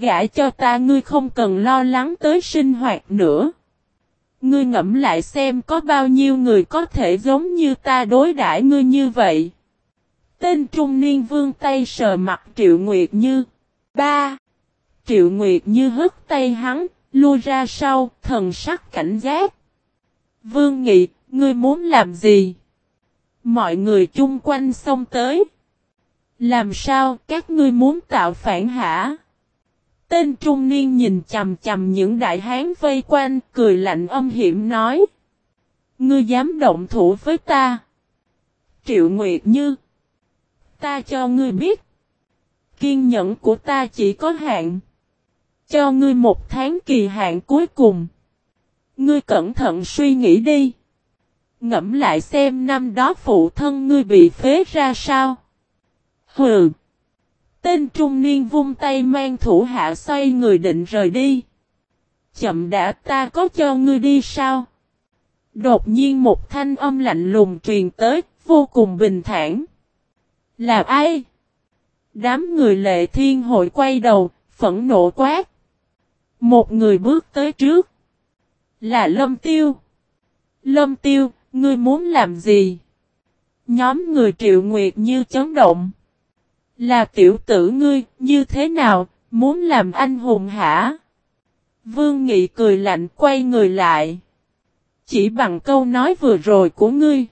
Gã cho ta ngươi không cần lo lắng tới sinh hoạt nữa. Ngươi ngẫm lại xem có bao nhiêu người có thể giống như ta đối đãi ngươi như vậy. Tên trung niên vương tay sờ mặt Triệu Nguyệt Như. Ba. Triệu Nguyệt Như hất tay hắn, lui ra sau, thần sắc cảnh giác. Vương Nghị, ngươi muốn làm gì? Mọi người chung quanh xông tới. Làm sao các ngươi muốn tạo phản hả? Tên trung niên nhìn chầm chầm những đại hán vây quanh, cười lạnh âm hiểm nói. Ngươi dám động thủ với ta? Triệu Nguyệt Như. Ta cho ngươi biết. Kiên nhẫn của ta chỉ có hạn. Cho ngươi một tháng kỳ hạn cuối cùng. Ngươi cẩn thận suy nghĩ đi. Ngẫm lại xem năm đó phụ thân ngươi bị phế ra sao. Hừ. Tên trung niên vung tay mang thủ hạ xoay người định rời đi. Chậm đã ta có cho ngươi đi sao? Đột nhiên một thanh âm lạnh lùng truyền tới, vô cùng bình thản. Là ai? Đám người lệ thiên hội quay đầu, phẫn nộ quát. Một người bước tới trước. Là Lâm Tiêu. Lâm Tiêu, ngươi muốn làm gì? Nhóm người triệu nguyệt như chấn động. Là tiểu tử ngươi, như thế nào, muốn làm anh hùng hả? Vương Nghị cười lạnh quay người lại. Chỉ bằng câu nói vừa rồi của ngươi.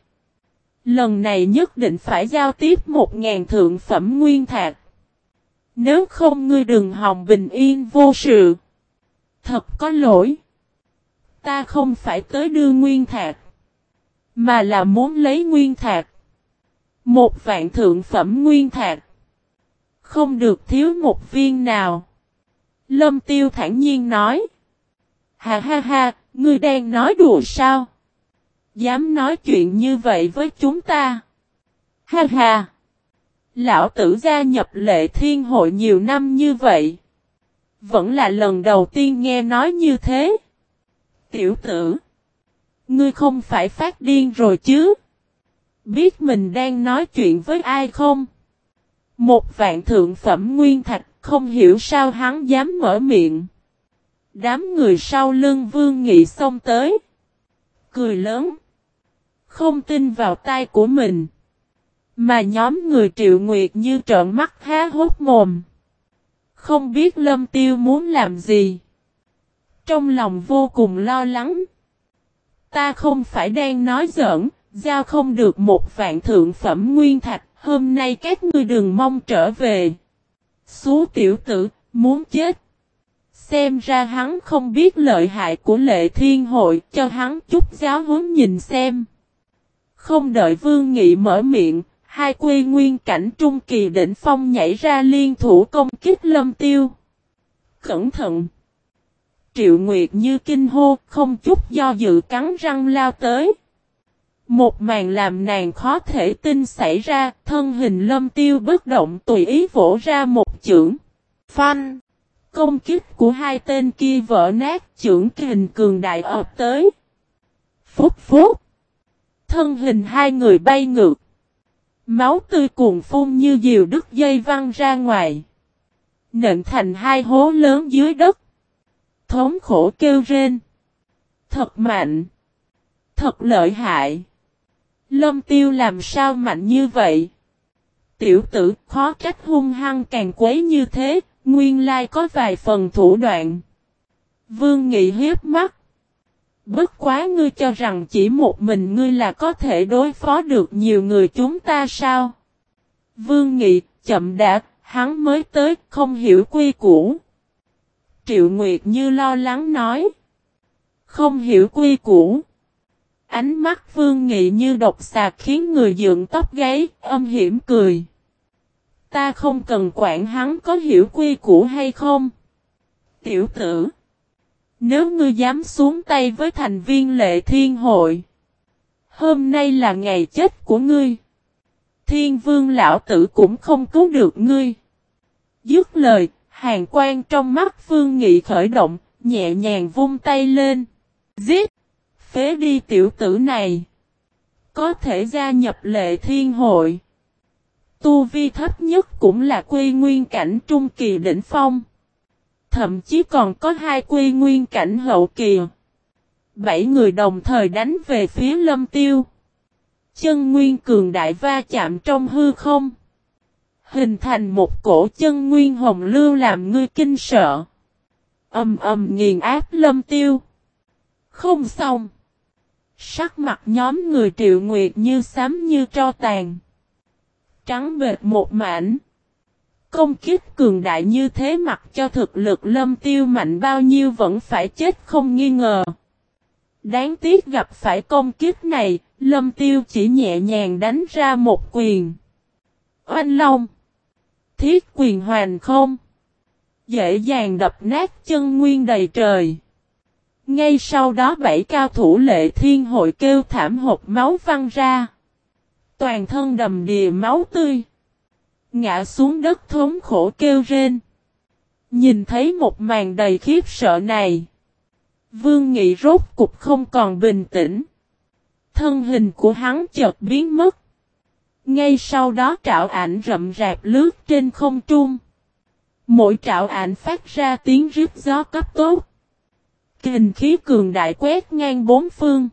Lần này nhất định phải giao tiếp một ngàn thượng phẩm nguyên thạc. Nếu không ngươi đừng hòng bình yên vô sự. Thật có lỗi. Ta không phải tới đưa nguyên thạc. Mà là muốn lấy nguyên thạc. Một vạn thượng phẩm nguyên thạc. Không được thiếu một viên nào. Lâm tiêu thản nhiên nói. Ha ha ha, ngươi đang nói đùa sao? Dám nói chuyện như vậy với chúng ta? Ha ha! Lão tử gia nhập lệ thiên hội nhiều năm như vậy. Vẫn là lần đầu tiên nghe nói như thế. Tiểu tử! Ngươi không phải phát điên rồi chứ? Biết mình đang nói chuyện với ai không? Một vạn thượng phẩm nguyên thạch không hiểu sao hắn dám mở miệng. Đám người sau lưng vương nghị xông tới. Cười lớn. Không tin vào tay của mình. Mà nhóm người triệu nguyệt như trợn mắt há hốt mồm. Không biết lâm tiêu muốn làm gì. Trong lòng vô cùng lo lắng. Ta không phải đang nói giỡn, Giao không được một vạn thượng phẩm nguyên thạch, hôm nay các ngươi đừng mong trở về. Xú tiểu tử, muốn chết. Xem ra hắn không biết lợi hại của lệ thiên hội, cho hắn chút giáo huấn nhìn xem. Không đợi vương nghị mở miệng, hai quy nguyên cảnh trung kỳ đỉnh phong nhảy ra liên thủ công kích lâm tiêu. Cẩn thận! Triệu Nguyệt như kinh hô, không chút do dự cắn răng lao tới. Một màn làm nàng khó thể tin xảy ra, thân hình lâm tiêu bất động tùy ý vỗ ra một chưởng. Phanh! Công kích của hai tên kia vỡ nát chưởng kình cường đại ập tới. Phúc phúc! Thân hình hai người bay ngược. Máu tươi cuồn phun như diều đứt dây văng ra ngoài. Nện thành hai hố lớn dưới đất. Thống khổ kêu rên. Thật mạnh. Thật lợi hại. Lâm tiêu làm sao mạnh như vậy? Tiểu tử khó trách hung hăng càng quấy như thế, nguyên lai có vài phần thủ đoạn. Vương Nghị hiếp mắt. Bất quá ngươi cho rằng chỉ một mình ngươi là có thể đối phó được nhiều người chúng ta sao? Vương Nghị, chậm đã, hắn mới tới, không hiểu quy củ. Triệu Nguyệt như lo lắng nói. Không hiểu quy củ. Ánh mắt Vương Nghị như độc sạc khiến người dựng tóc gáy, âm hiểm cười. Ta không cần quản hắn có hiểu quy củ hay không. Tiểu tử. Nếu ngươi dám xuống tay với thành viên lệ thiên hội. Hôm nay là ngày chết của ngươi. Thiên vương lão tử cũng không cứu được ngươi. Dứt lời, hàng quan trong mắt phương nghị khởi động, nhẹ nhàng vung tay lên. Giết! Phế đi tiểu tử này. Có thể gia nhập lệ thiên hội. Tu vi thấp nhất cũng là quy nguyên cảnh trung kỳ đỉnh phong thậm chí còn có hai quy nguyên cảnh hậu kỳ. Bảy người đồng thời đánh về phía lâm tiêu. Chân nguyên cường đại va chạm trong hư không. Hình thành một cổ chân nguyên hồng lưu làm ngươi kinh sợ. Âm âm nghiền áp lâm tiêu. Không xong. Sắc mặt nhóm người triệu nguyệt như xám như tro tàn. Trắng bệt một mảnh. Công kích cường đại như thế mặc cho thực lực lâm tiêu mạnh bao nhiêu vẫn phải chết không nghi ngờ. Đáng tiếc gặp phải công kích này, lâm tiêu chỉ nhẹ nhàng đánh ra một quyền. Oanh Long Thiết quyền hoàn không? Dễ dàng đập nát chân nguyên đầy trời. Ngay sau đó bảy cao thủ lệ thiên hội kêu thảm hộp máu văng ra. Toàn thân đầm đìa máu tươi. Ngã xuống đất thống khổ kêu rên. Nhìn thấy một màn đầy khiếp sợ này. Vương Nghị rốt cục không còn bình tĩnh. Thân hình của hắn chợt biến mất. Ngay sau đó trạo ảnh rậm rạp lướt trên không trung. Mỗi trạo ảnh phát ra tiếng rít gió cấp tốt. Kình khí cường đại quét ngang bốn phương.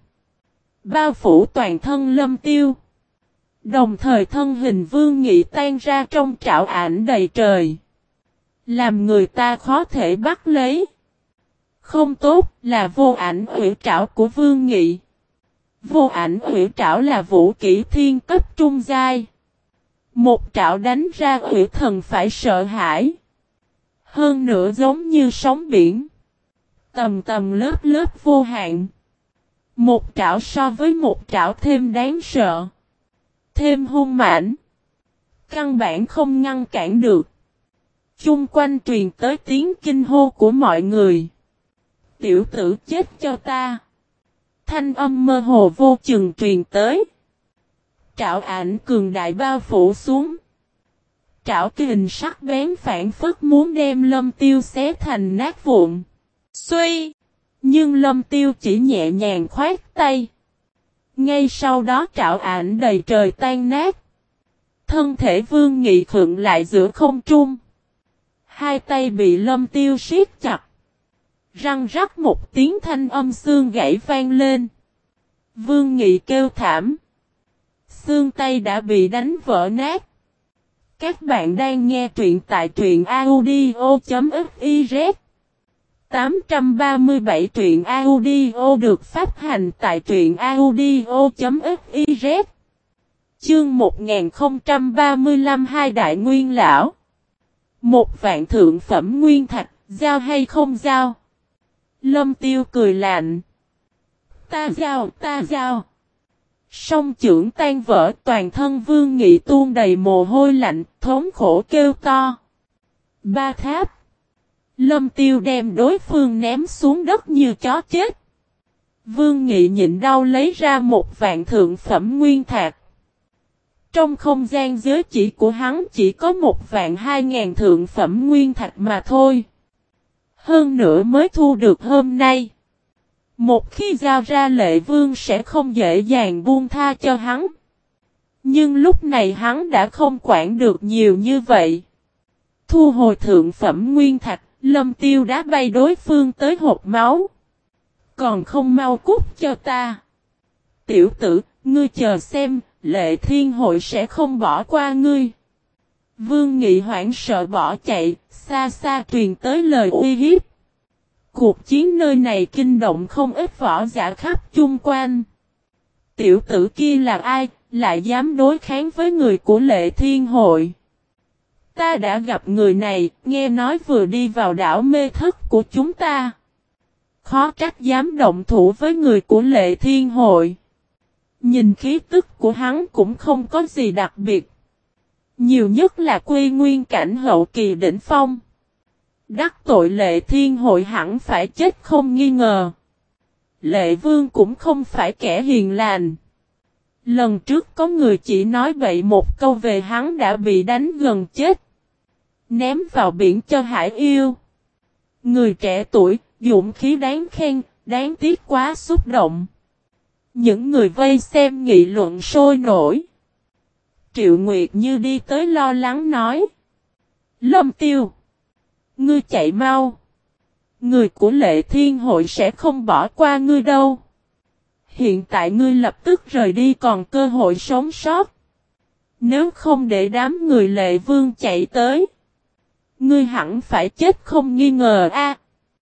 Bao phủ toàn thân lâm tiêu. Đồng thời thân hình vương nghị tan ra trong trảo ảnh đầy trời. Làm người ta khó thể bắt lấy. Không tốt là vô ảnh ủy trảo của vương nghị. Vô ảnh ủy trảo là vũ kỹ thiên cấp trung giai. Một trảo đánh ra ủy thần phải sợ hãi. Hơn nữa giống như sóng biển. Tầm tầm lớp lớp vô hạn. Một trảo so với một trảo thêm đáng sợ. Thêm hung mãnh. Căn bản không ngăn cản được. Chung quanh truyền tới tiếng kinh hô của mọi người. Tiểu tử chết cho ta. Thanh âm mơ hồ vô chừng truyền tới. Trảo ảnh cường đại bao phủ xuống. Trảo kình sắc bén phản phất muốn đem lâm tiêu xé thành nát vụn. Xuy! Nhưng lâm tiêu chỉ nhẹ nhàng khoát tay. Ngay sau đó trạo ảnh đầy trời tan nát. Thân thể vương nghị khượng lại giữa không trung. Hai tay bị lâm tiêu siết chặt. Răng rắc một tiếng thanh âm xương gãy vang lên. Vương nghị kêu thảm. Xương tay đã bị đánh vỡ nát. Các bạn đang nghe truyện tại truyện audio.fif 837 truyện audio được phát hành tại truyện audio.fiz Chương 1035 Hai Đại Nguyên Lão Một vạn thượng phẩm nguyên thạch, giao hay không giao? Lâm Tiêu cười lạnh. Ta giao, ta giao. Song trưởng tan vỡ toàn thân vương nghị tuôn đầy mồ hôi lạnh, thống khổ kêu to. Ba tháp. Lâm tiêu đem đối phương ném xuống đất như chó chết. Vương nghị nhịn đau lấy ra một vạn thượng phẩm nguyên thạc. Trong không gian giới chỉ của hắn chỉ có một vạn hai ngàn thượng phẩm nguyên thạch mà thôi. Hơn nữa mới thu được hôm nay. Một khi giao ra lệ vương sẽ không dễ dàng buông tha cho hắn. Nhưng lúc này hắn đã không quản được nhiều như vậy. Thu hồi thượng phẩm nguyên thạch, lâm tiêu đá bay đối phương tới hộp máu. Còn không mau cút cho ta. Tiểu tử, ngươi chờ xem, lệ thiên hội sẽ không bỏ qua ngươi. Vương Nghị hoảng sợ bỏ chạy, xa xa truyền tới lời uy hiếp. Cuộc chiến nơi này kinh động không ít võ giả khắp chung quanh. Tiểu tử kia là ai, lại dám đối kháng với người của lệ thiên hội. Ta đã gặp người này, nghe nói vừa đi vào đảo mê thức của chúng ta. Khó trách dám động thủ với người của lệ thiên hội. Nhìn khí tức của hắn cũng không có gì đặc biệt. Nhiều nhất là quê nguyên cảnh hậu kỳ đỉnh phong. Đắc tội lệ thiên hội hẳn phải chết không nghi ngờ. Lệ vương cũng không phải kẻ hiền lành. Lần trước có người chỉ nói vậy một câu về hắn đã bị đánh gần chết. Ném vào biển cho hải yêu. Người trẻ tuổi, dũng khí đáng khen, đáng tiếc quá xúc động. Những người vây xem nghị luận sôi nổi. Triệu Nguyệt như đi tới lo lắng nói. Lâm tiêu. Ngươi chạy mau. Người của lệ thiên hội sẽ không bỏ qua ngươi đâu. Hiện tại ngươi lập tức rời đi còn cơ hội sống sót. Nếu không để đám người lệ vương chạy tới. Ngươi hẳn phải chết không nghi ngờ a.